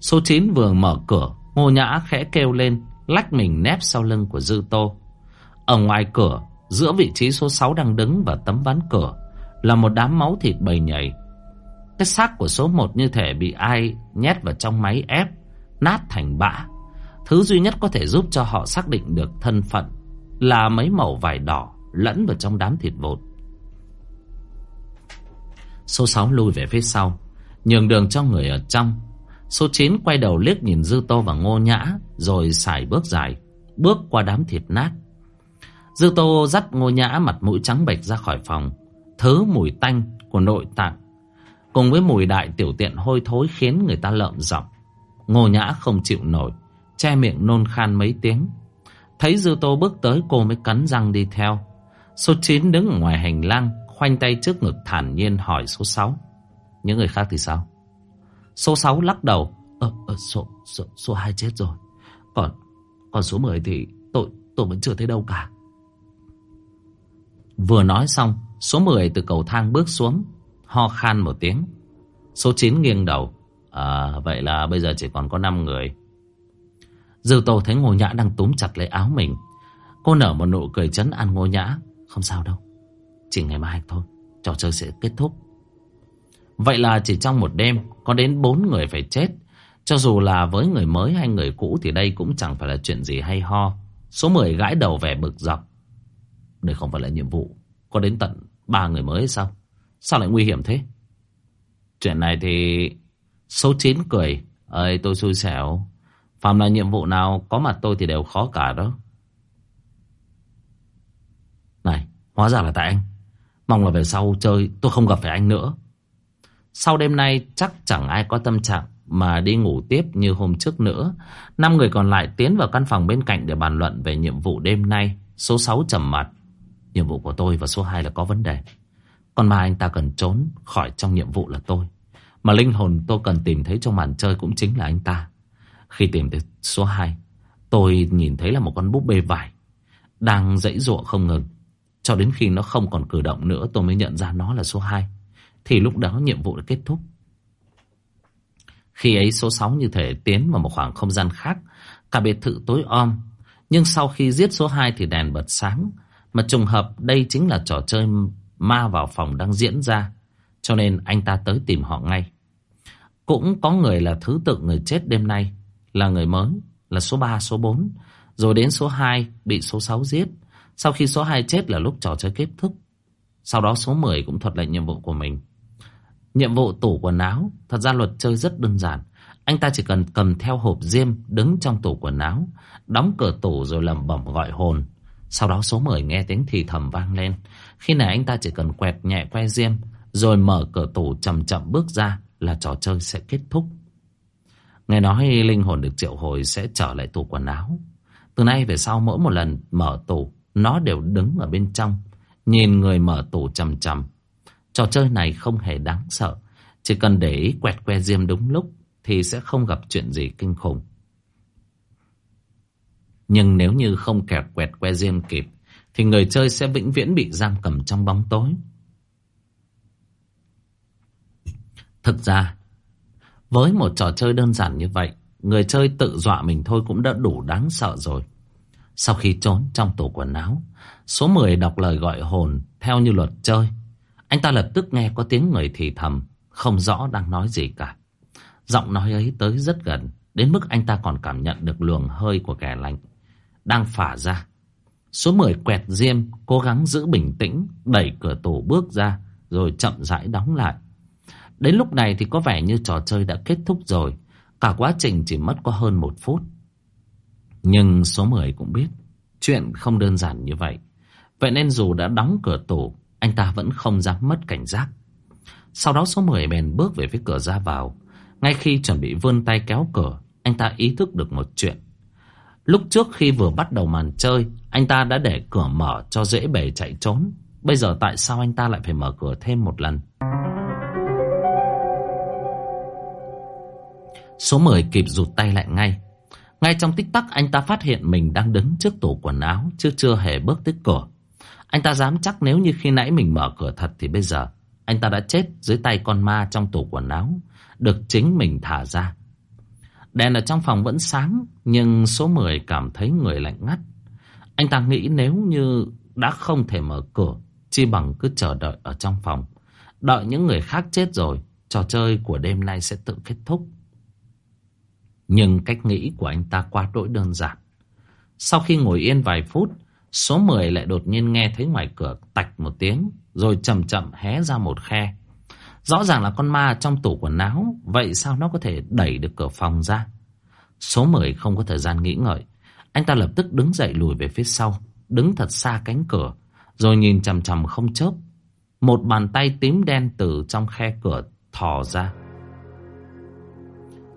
Số 9 vừa mở cửa Ngô Nhã khẽ kêu lên Lách mình nép sau lưng của Dư Tô Ở ngoài cửa Giữa vị trí số 6 đang đứng và tấm ván cửa Là một đám máu thịt bầy nhảy Cái xác của số 1 như thể bị ai nhét vào trong máy ép, nát thành bã. Thứ duy nhất có thể giúp cho họ xác định được thân phận là mấy màu vải đỏ lẫn vào trong đám thịt vụn. Số 6 lùi về phía sau, nhường đường cho người ở trong. Số 9 quay đầu liếc nhìn Dư Tô và Ngô Nhã, rồi xài bước dài, bước qua đám thịt nát. Dư Tô dắt Ngô Nhã mặt mũi trắng bệch ra khỏi phòng. Thứ mùi tanh của nội tạng, cùng với mùi đại tiểu tiện hôi thối khiến người ta lợm giọng. Ngô Nhã không chịu nổi, che miệng nôn khan mấy tiếng. Thấy Dư Tô bước tới cô mới cắn răng đi theo. Số 9 đứng ở ngoài hành lang, khoanh tay trước ngực thản nhiên hỏi số 6. Những người khác thì sao? Số 6 lắc đầu. Ờ, ờ số, số, số 2 chết rồi. Còn còn số 10 thì tôi tôi vẫn chưa thấy đâu cả. Vừa nói xong, số 10 từ cầu thang bước xuống, ho khan một tiếng. Số 9 nghiêng đầu. À, vậy là bây giờ chỉ còn có 5 người. Dư Tô thấy Ngô Nhã đang túm chặt lấy áo mình. Cô nở một nụ cười chấn an Ngô Nhã. Không sao đâu. Chỉ ngày mai thôi. Trò chơi sẽ kết thúc. Vậy là chỉ trong một đêm có đến bốn người phải chết. Cho dù là với người mới hay người cũ thì đây cũng chẳng phải là chuyện gì hay ho. Số 10 gãi đầu vẻ bực dọc. Đây không phải là nhiệm vụ. Có đến tận ba người mới sao? Sao lại nguy hiểm thế? Chuyện này thì số 9 cười. Ơi tôi xui xẻo. Phạm là nhiệm vụ nào có mặt tôi thì đều khó cả đó. Này, hóa ra là tại anh. Mong là về sau chơi tôi không gặp phải anh nữa. Sau đêm nay chắc chẳng ai có tâm trạng mà đi ngủ tiếp như hôm trước nữa. Năm người còn lại tiến vào căn phòng bên cạnh để bàn luận về nhiệm vụ đêm nay. Số 6 trầm mặt. Nhiệm vụ của tôi và số 2 là có vấn đề. Còn mà anh ta cần trốn khỏi trong nhiệm vụ là tôi. Mà linh hồn tôi cần tìm thấy trong màn chơi cũng chính là anh ta. Khi tìm được số 2, tôi nhìn thấy là một con búp bê vải đang dãy ruộng không ngừng. Cho đến khi nó không còn cử động nữa tôi mới nhận ra nó là số 2. Thì lúc đó nhiệm vụ đã kết thúc. Khi ấy số 6 như thể tiến vào một khoảng không gian khác, cả biệt thự tối om. Nhưng sau khi giết số 2 thì đèn bật sáng. Mà trùng hợp đây chính là trò chơi ma vào phòng đang diễn ra. Cho nên anh ta tới tìm họ ngay. Cũng có người là thứ tự người chết đêm nay là người mới, là số 3, số 4. Rồi đến số 2 bị số 6 giết. Sau khi số 2 chết là lúc trò chơi kết thúc. Sau đó số 10 cũng thuật lệnh nhiệm vụ của mình. Nhiệm vụ tủ quần áo, thật ra luật chơi rất đơn giản. Anh ta chỉ cần cầm theo hộp diêm đứng trong tủ quần áo, đóng cửa tủ rồi lẩm bẩm gọi hồn. Sau đó số 10 nghe tiếng thì thầm vang lên. Khi này anh ta chỉ cần quẹt nhẹ que diêm, rồi mở cửa tủ chậm chậm bước ra là trò chơi sẽ kết thúc. Nghe nói linh hồn được triệu hồi sẽ trở lại tủ quần áo. Từ nay về sau mỗi một lần mở tủ, nó đều đứng ở bên trong, nhìn người mở tủ chầm chầm. Trò chơi này không hề đáng sợ, chỉ cần để ý quẹt que diêm đúng lúc thì sẽ không gặp chuyện gì kinh khủng. Nhưng nếu như không kẹt quẹt que diêm kịp, thì người chơi sẽ vĩnh viễn bị giam cầm trong bóng tối. Thực ra, với một trò chơi đơn giản như vậy, người chơi tự dọa mình thôi cũng đã đủ đáng sợ rồi. Sau khi trốn trong tủ quần áo, số 10 đọc lời gọi hồn theo như luật chơi. Anh ta lập tức nghe có tiếng người thì thầm, không rõ đang nói gì cả. Giọng nói ấy tới rất gần, đến mức anh ta còn cảm nhận được luồng hơi của kẻ lạnh đang phả ra. Số 10 quẹt diêm, cố gắng giữ bình tĩnh, đẩy cửa tủ bước ra, rồi chậm rãi đóng lại. Đến lúc này thì có vẻ như trò chơi đã kết thúc rồi. Cả quá trình chỉ mất có hơn một phút. Nhưng số 10 cũng biết chuyện không đơn giản như vậy. Vậy nên dù đã đóng cửa tủ, anh ta vẫn không dám mất cảnh giác. Sau đó số 10 bèn bước về phía cửa ra vào. Ngay khi chuẩn bị vươn tay kéo cửa, anh ta ý thức được một chuyện. Lúc trước khi vừa bắt đầu màn chơi, anh ta đã để cửa mở cho dễ bề chạy trốn. Bây giờ tại sao anh ta lại phải mở cửa thêm một lần? Số 10 kịp rụt tay lại ngay. Ngay trong tích tắc anh ta phát hiện mình đang đứng trước tủ quần áo chứ chưa hề bước tới cửa. Anh ta dám chắc nếu như khi nãy mình mở cửa thật thì bây giờ anh ta đã chết dưới tay con ma trong tủ quần áo, được chính mình thả ra. Đèn ở trong phòng vẫn sáng, nhưng số 10 cảm thấy người lạnh ngắt. Anh ta nghĩ nếu như đã không thể mở cửa, chi bằng cứ chờ đợi ở trong phòng. Đợi những người khác chết rồi, trò chơi của đêm nay sẽ tự kết thúc. Nhưng cách nghĩ của anh ta quá đỗi đơn giản. Sau khi ngồi yên vài phút, số 10 lại đột nhiên nghe thấy ngoài cửa tạch một tiếng, rồi chậm chậm hé ra một khe. Rõ ràng là con ma trong tủ quần áo, vậy sao nó có thể đẩy được cửa phòng ra? Số 10 không có thời gian nghĩ ngợi, anh ta lập tức đứng dậy lùi về phía sau, đứng thật xa cánh cửa, rồi nhìn chằm chằm không chớp. Một bàn tay tím đen từ trong khe cửa thò ra.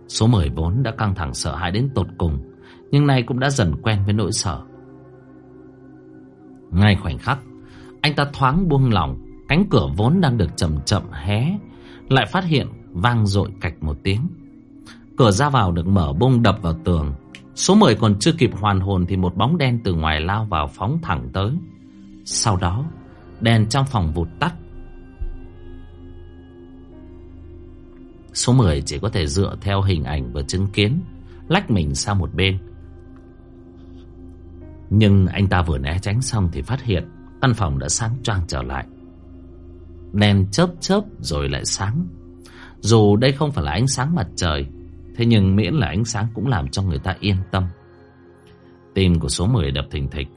Số 10 vốn đã căng thẳng sợ hãi đến tột cùng, nhưng nay cũng đã dần quen với nỗi sợ. Ngay khoảnh khắc, anh ta thoáng buông lỏng, cánh cửa vốn đang được chậm chậm hé, lại phát hiện vang dội cạch một tiếng. Cửa ra vào được mở bung đập vào tường. Số 10 còn chưa kịp hoàn hồn thì một bóng đen từ ngoài lao vào phóng thẳng tới. Sau đó, đèn trong phòng vụt tắt. Số 10 chỉ có thể dựa theo hình ảnh vừa chứng kiến, lách mình sang một bên. Nhưng anh ta vừa né tránh xong thì phát hiện căn phòng đã sáng choang trở lại. Đèn chớp chớp rồi lại sáng. Dù đây không phải là ánh sáng mặt trời, thế nhưng miễn là ánh sáng cũng làm cho người ta yên tâm. Tim của số 10 đập thình thịch.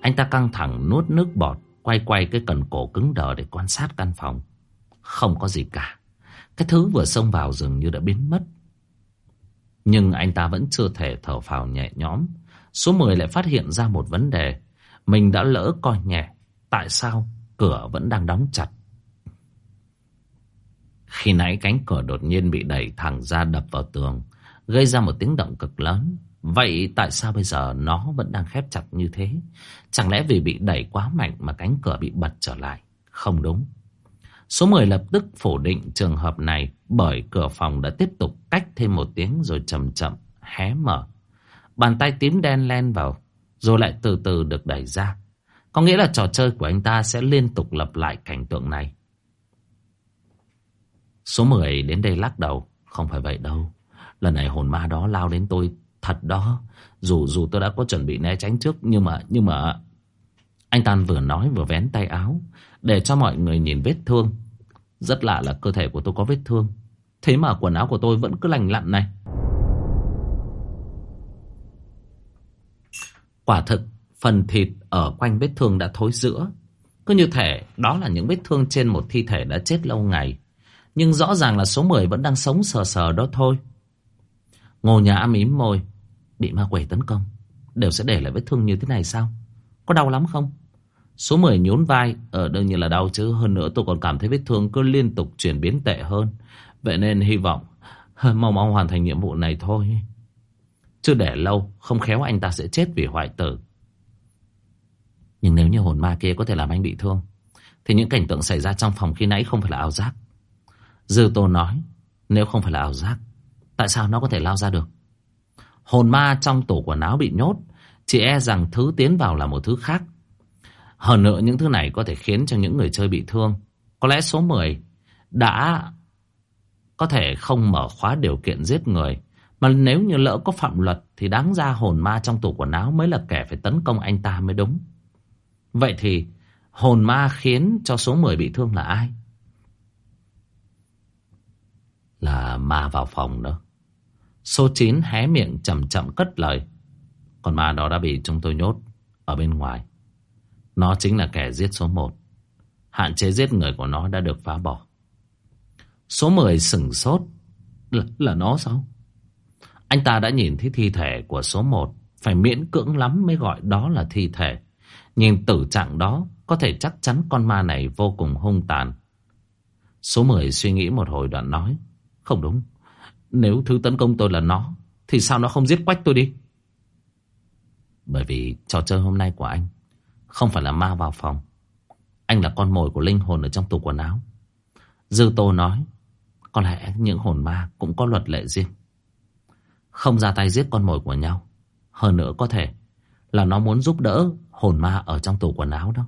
Anh ta căng thẳng nuốt nước bọt, quay quay cái cần cổ cứng đờ để quan sát căn phòng. Không có gì cả. Cái thứ vừa xông vào dường như đã biến mất. Nhưng anh ta vẫn chưa thể thở phào nhẹ nhõm. Số 10 lại phát hiện ra một vấn đề. Mình đã lỡ coi nhẹ. Tại sao cửa vẫn đang đóng chặt? Khi nãy cánh cửa đột nhiên bị đẩy thẳng ra đập vào tường, gây ra một tiếng động cực lớn. Vậy tại sao bây giờ nó vẫn đang khép chặt như thế? Chẳng lẽ vì bị đẩy quá mạnh mà cánh cửa bị bật trở lại? Không đúng. Số 10 lập tức phủ định trường hợp này bởi cửa phòng đã tiếp tục cách thêm một tiếng rồi chậm chậm hé mở. Bàn tay tím đen len vào, rồi lại từ từ được đẩy ra. Có nghĩa là trò chơi của anh ta sẽ liên tục lặp lại cảnh tượng này. Số 10 đến đây lắc đầu. Không phải vậy đâu. Lần này hồn ma đó lao đến tôi thật đó. Dù dù tôi đã có chuẩn bị né tránh trước, nhưng mà nhưng mà anh Tan vừa nói vừa vén tay áo, để cho mọi người nhìn vết thương. Rất lạ là cơ thể của tôi có vết thương. Thế mà quần áo của tôi vẫn cứ lành lặn này. Quả thực, phần thịt ở quanh vết thương đã thối rữa. Cứ như thể đó là những vết thương trên một thi thể đã chết lâu ngày. Nhưng rõ ràng là số 10 vẫn đang sống sờ sờ đó thôi. Ngô Nhã mím môi. Bị ma quỷ tấn công. Đều sẽ để lại vết thương như thế này sao? Có đau lắm không? Số 10 nhún vai. Ở đương nhiên là đau chứ. Hơn nữa tôi còn cảm thấy vết thương cứ liên tục chuyển biến tệ hơn. Vậy nên hy vọng mau mau hoàn thành nhiệm vụ này thôi. Chứ để lâu, không khéo anh ta sẽ chết vì hoại tử. Nhưng nếu như hồn ma kia có thể làm anh bị thương, Thì những cảnh tượng xảy ra trong phòng khi nãy không phải là ảo giác. Dư Tô nói, Nếu không phải là ảo giác, Tại sao nó có thể lao ra được? Hồn ma trong tủ quần áo bị nhốt, Chỉ e rằng thứ tiến vào là một thứ khác. Hơn nữa, những thứ này có thể khiến cho những người chơi bị thương. Có lẽ số 10 Đã Có thể không mở khóa điều kiện giết người. Mà nếu như lỡ có phạm luật Thì đáng ra hồn ma trong tủ quần áo Mới là kẻ phải tấn công anh ta mới đúng Vậy thì hồn ma khiến cho số 10 bị thương là ai? Là ma vào phòng đó. Số 9 hé miệng chậm chậm cất lời. Còn ma đó đã bị chúng tôi nhốt ở bên ngoài. Nó chính là kẻ giết số 1. Hạn chế giết người của nó đã được phá bỏ. Số 10 sừng sốt. Là, là nó sao? Anh ta đã nhìn thấy thi thể của số 1. Phải miễn cưỡng lắm mới gọi đó là thi thể. Nhìn tử trạng đó, có thể chắc chắn con ma này vô cùng hung tàn. Số 10 suy nghĩ một hồi đoạn nói. Không đúng. Nếu thứ tấn công tôi là nó, thì sao nó không giết quách tôi đi? Bởi vì trò chơi hôm nay của anh không phải là ma vào phòng. Anh là con mồi của linh hồn ở trong tủ quần áo. Dư Tô nói, có lẽ những hồn ma cũng có luật lệ riêng. Không ra tay giết con mồi của nhau. Hơn nữa có thể là nó muốn giúp đỡ hồn ma ở trong tủ quần áo đó.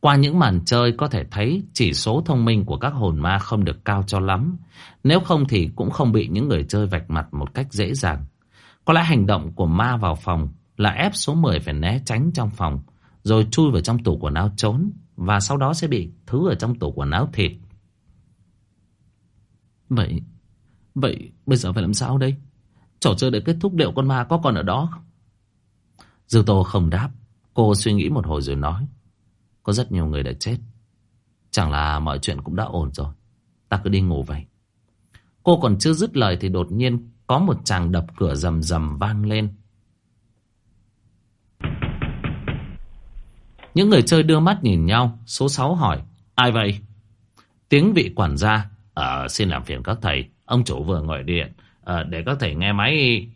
Qua những màn chơi có thể thấy chỉ số thông minh của các hồn ma không được cao cho lắm. Nếu không thì cũng không bị những người chơi vạch mặt một cách dễ dàng. Có lẽ hành động của ma vào phòng là ép số 10 phải né tránh trong phòng, rồi chui vào trong tủ quần áo trốn, và sau đó sẽ bị thứ ở trong tủ quần áo thịt. Vậy, vậy bây giờ phải làm sao đây? Trò chơi để kết thúc liệu con ma có còn ở đó không? Dư Tô không đáp. Cô suy nghĩ một hồi rồi nói. Có rất nhiều người đã chết. Chẳng là mọi chuyện cũng đã ổn rồi. Ta cứ đi ngủ vậy. Cô còn chưa dứt lời thì đột nhiên có một chàng đập cửa rầm rầm vang lên. Những người chơi đưa mắt nhìn nhau. Số 6 hỏi. Ai vậy? Tiếng vị quản gia. À, xin làm phiền các thầy. Ông chủ vừa gọi điện. Ờ, để các thầy nghe máy.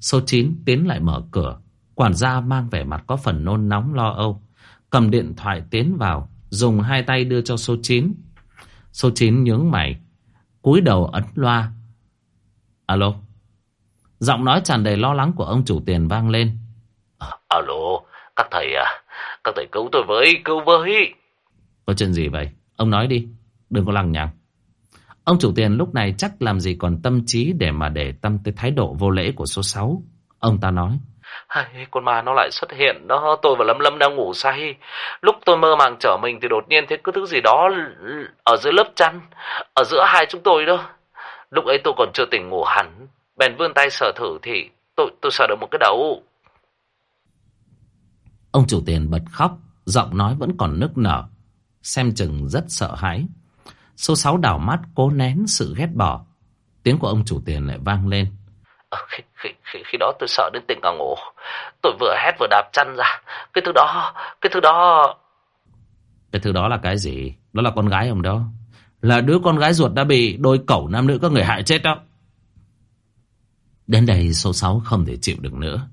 Số 9 tiến lại mở cửa. Quản gia mang vẻ mặt có phần nôn nóng lo âu. Cầm điện thoại tiến vào. Dùng hai tay đưa cho số 9. Số 9 nhướng mày. cúi đầu ấn loa. Alo. Giọng nói tràn đầy lo lắng của ông chủ tiền vang lên. Alo, các thầy à, các thầy cứu tôi với, cứu với. Có chuyện gì vậy? Ông nói đi, đừng có lằng nhằng. Ông chủ tiền lúc này chắc làm gì còn tâm trí để mà để tâm tới thái độ vô lễ của số 6. Ông ta nói. Hay, con ma nó lại xuất hiện đó, tôi và Lâm Lâm đang ngủ say. Lúc tôi mơ màng trở mình thì đột nhiên thấy có thứ gì đó ở dưới lớp chăn, ở giữa hai chúng tôi đó. Lúc ấy tôi còn chưa tỉnh ngủ hẳn, bèn vươn tay sờ thử thì tôi tôi sờ được một cái đầu. Ông chủ tiền bật khóc, giọng nói vẫn còn nức nở, xem chừng rất sợ hãi. Số sáu đảo mắt cố nén sự ghét bỏ. Tiếng của ông chủ tiền lại vang lên. Ờ, khi, khi, khi, khi đó tôi sợ đến tỉnh cả ngủ. Tôi vừa hét vừa đạp chân ra. Cái thứ đó, cái thứ đó... Cái thứ đó là cái gì? Đó là con gái ông đó. Là đứa con gái ruột đã bị đôi cẩu nam nữ các người hại chết đó. Đến đây số 6 không thể chịu được nữa.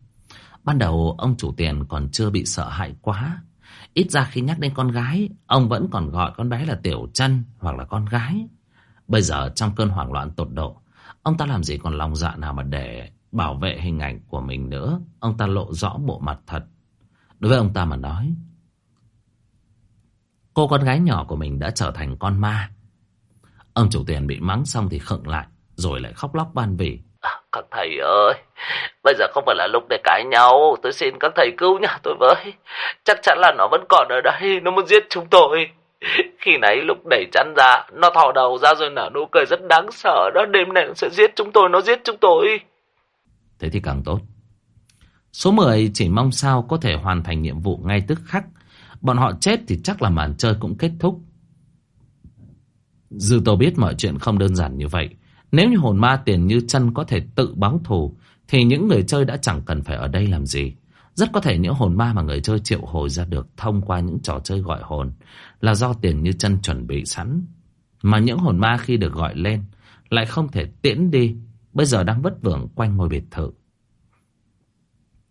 Ban đầu ông chủ tiền còn chưa bị sợ hãi quá. Ít ra khi nhắc đến con gái, ông vẫn còn gọi con bé là Tiểu chân hoặc là con gái. Bây giờ trong cơn hoảng loạn tột độ, ông ta làm gì còn lòng dạ nào mà để bảo vệ hình ảnh của mình nữa. Ông ta lộ rõ bộ mặt thật. Đối với ông ta mà nói, cô con gái nhỏ của mình đã trở thành con ma. Ông chủ tiền bị mắng xong thì khựng lại, rồi lại khóc lóc ban vỉ. À, các thầy ơi, bây giờ không phải là lúc để cãi nhau, tôi xin các thầy cứu nhà tôi với. Chắc chắn là nó vẫn còn ở đây, nó muốn giết chúng tôi. Khi nãy lúc đẩy chăn ra, nó thò đầu ra rồi nở nụ cười rất đáng sợ đó, đêm nay nó sẽ giết chúng tôi, nó giết chúng tôi. Thế thì càng tốt. Số 10 chỉ mong sao có thể hoàn thành nhiệm vụ ngay tức khắc. Bọn họ chết thì chắc là màn chơi cũng kết thúc. Dư Tô biết mọi chuyện không đơn giản như vậy. Nếu như hồn ma tiền như chân có thể tự báo thù, thì những người chơi đã chẳng cần phải ở đây làm gì. Rất có thể những hồn ma mà người chơi triệu hồi ra được thông qua những trò chơi gọi hồn là do tiền như chân chuẩn bị sẵn. Mà những hồn ma khi được gọi lên lại không thể tiễn đi, bây giờ đang vất vưởng quanh ngôi biệt thự.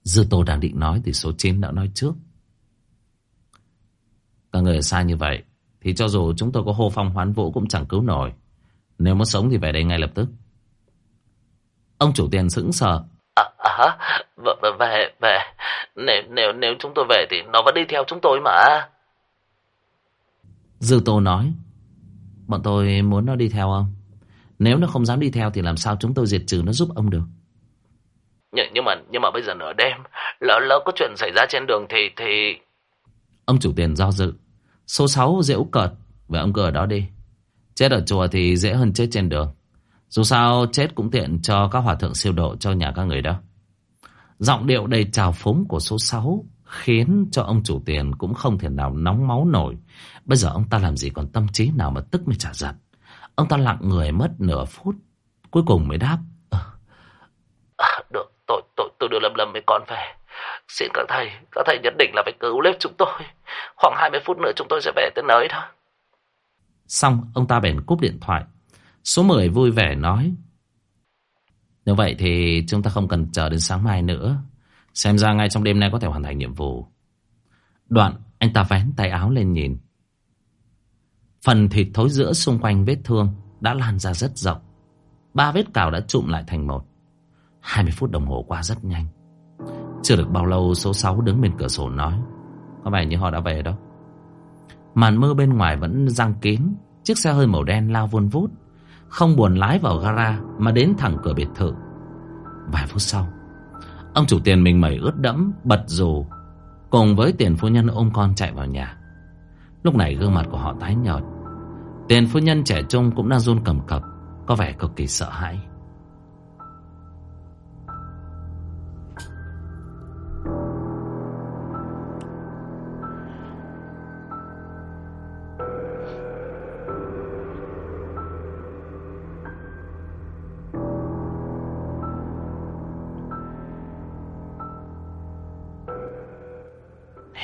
Dư Tô đang định nói thì số 9 đã nói trước. Các người sai như vậy, thì cho dù chúng tôi có hô phong hoán vũ cũng chẳng cứu nổi. Nếu muốn sống thì về đây ngay lập tức. Ông chủ tiền sững sờ. À, à, về, về, nếu, nếu, nếu chúng tôi về thì nó vẫn đi theo chúng tôi mà. Dư Tô nói. Bọn tôi muốn nó đi theo ông. Nếu nó không dám đi theo thì làm sao chúng tôi diệt trừ nó giúp ông được. Nhưng, nhưng mà nhưng mà bây giờ nửa đêm, lỡ lỡ có chuyện xảy ra trên đường thì thì Ông chủ tiền do dự. Số 6 dễ cợt Vậy ông cứ ở đó đi Chết ở chùa thì dễ hơn chết trên đường. Dù sao chết cũng tiện cho các hòa thượng siêu độ Cho nhà các người đó. Giọng điệu đầy trào phúng của số 6 Khiến cho ông chủ tiền Cũng không thể nào nóng máu nổi. Bây giờ ông ta làm gì còn tâm trí nào Mà tức mới trả giận. Ông ta lặng người mất nửa phút Cuối cùng mới đáp. Ờ. À, Được tôi, tôi, tôi đưa Lâm Lâm với con về. Xin các thầy, các thầy nhất định là phải cứu lếp chúng tôi. Khoảng 20 phút nữa chúng tôi sẽ về tới nơi đó. Xong, ông ta bèn cúp điện thoại. Số 10 vui vẻ nói. Nếu vậy thì chúng ta không cần chờ đến sáng mai nữa. Xem ra ngay trong đêm nay có thể hoàn thành nhiệm vụ. Đoạn, anh ta vén tay áo lên nhìn. Phần thịt thối giữa xung quanh vết thương đã lan ra rất rộng. Ba vết cào đã trụm lại thành một. 20 phút đồng hồ qua rất nhanh. Chưa được bao lâu số 6 đứng bên cửa sổ nói Có vẻ như họ đã về đâu Màn mưa bên ngoài vẫn răng kín, Chiếc xe hơi màu đen lao vun vút. Không buồn lái vào gara Mà đến thẳng cửa biệt thự. Vài phút sau, Ông chủ tiền mình mẩy ướt đẫm, Bật dù Cùng với tiền phu nhân ôm con chạy vào nhà. Lúc này gương mặt của họ tái nhợt. Tiền phu nhân trẻ trung cũng đang run cầm cập, Có vẻ cực kỳ sợ hãi.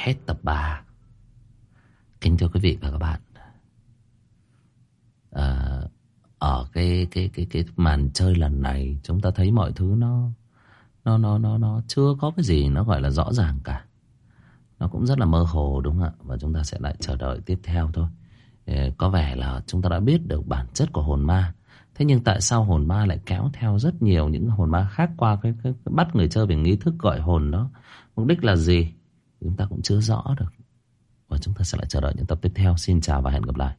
Hết tập 3 Kính thưa quý vị và các bạn. À, Ở cái, cái cái cái màn chơi lần này Chúng ta thấy mọi thứ nó Nó nó nó nó chưa có cái gì Nó gọi là rõ ràng cả. Nó cũng rất là mơ hồ đúng không ạ? Và chúng ta sẽ lại chờ đợi tiếp theo thôi. Ờ, có vẻ là chúng ta đã biết được bản chất của hồn ma. Thế nhưng tại sao hồn ma lại kéo theo rất nhiều những hồn ma khác qua cái, cái, cái bắt người chơi về nghi thức gọi hồn đó? Mục đích là gì? Chúng ta cũng chưa rõ được. Và chúng ta sẽ lại chờ đợi những tập tiếp theo. Xin chào và hẹn gặp lại.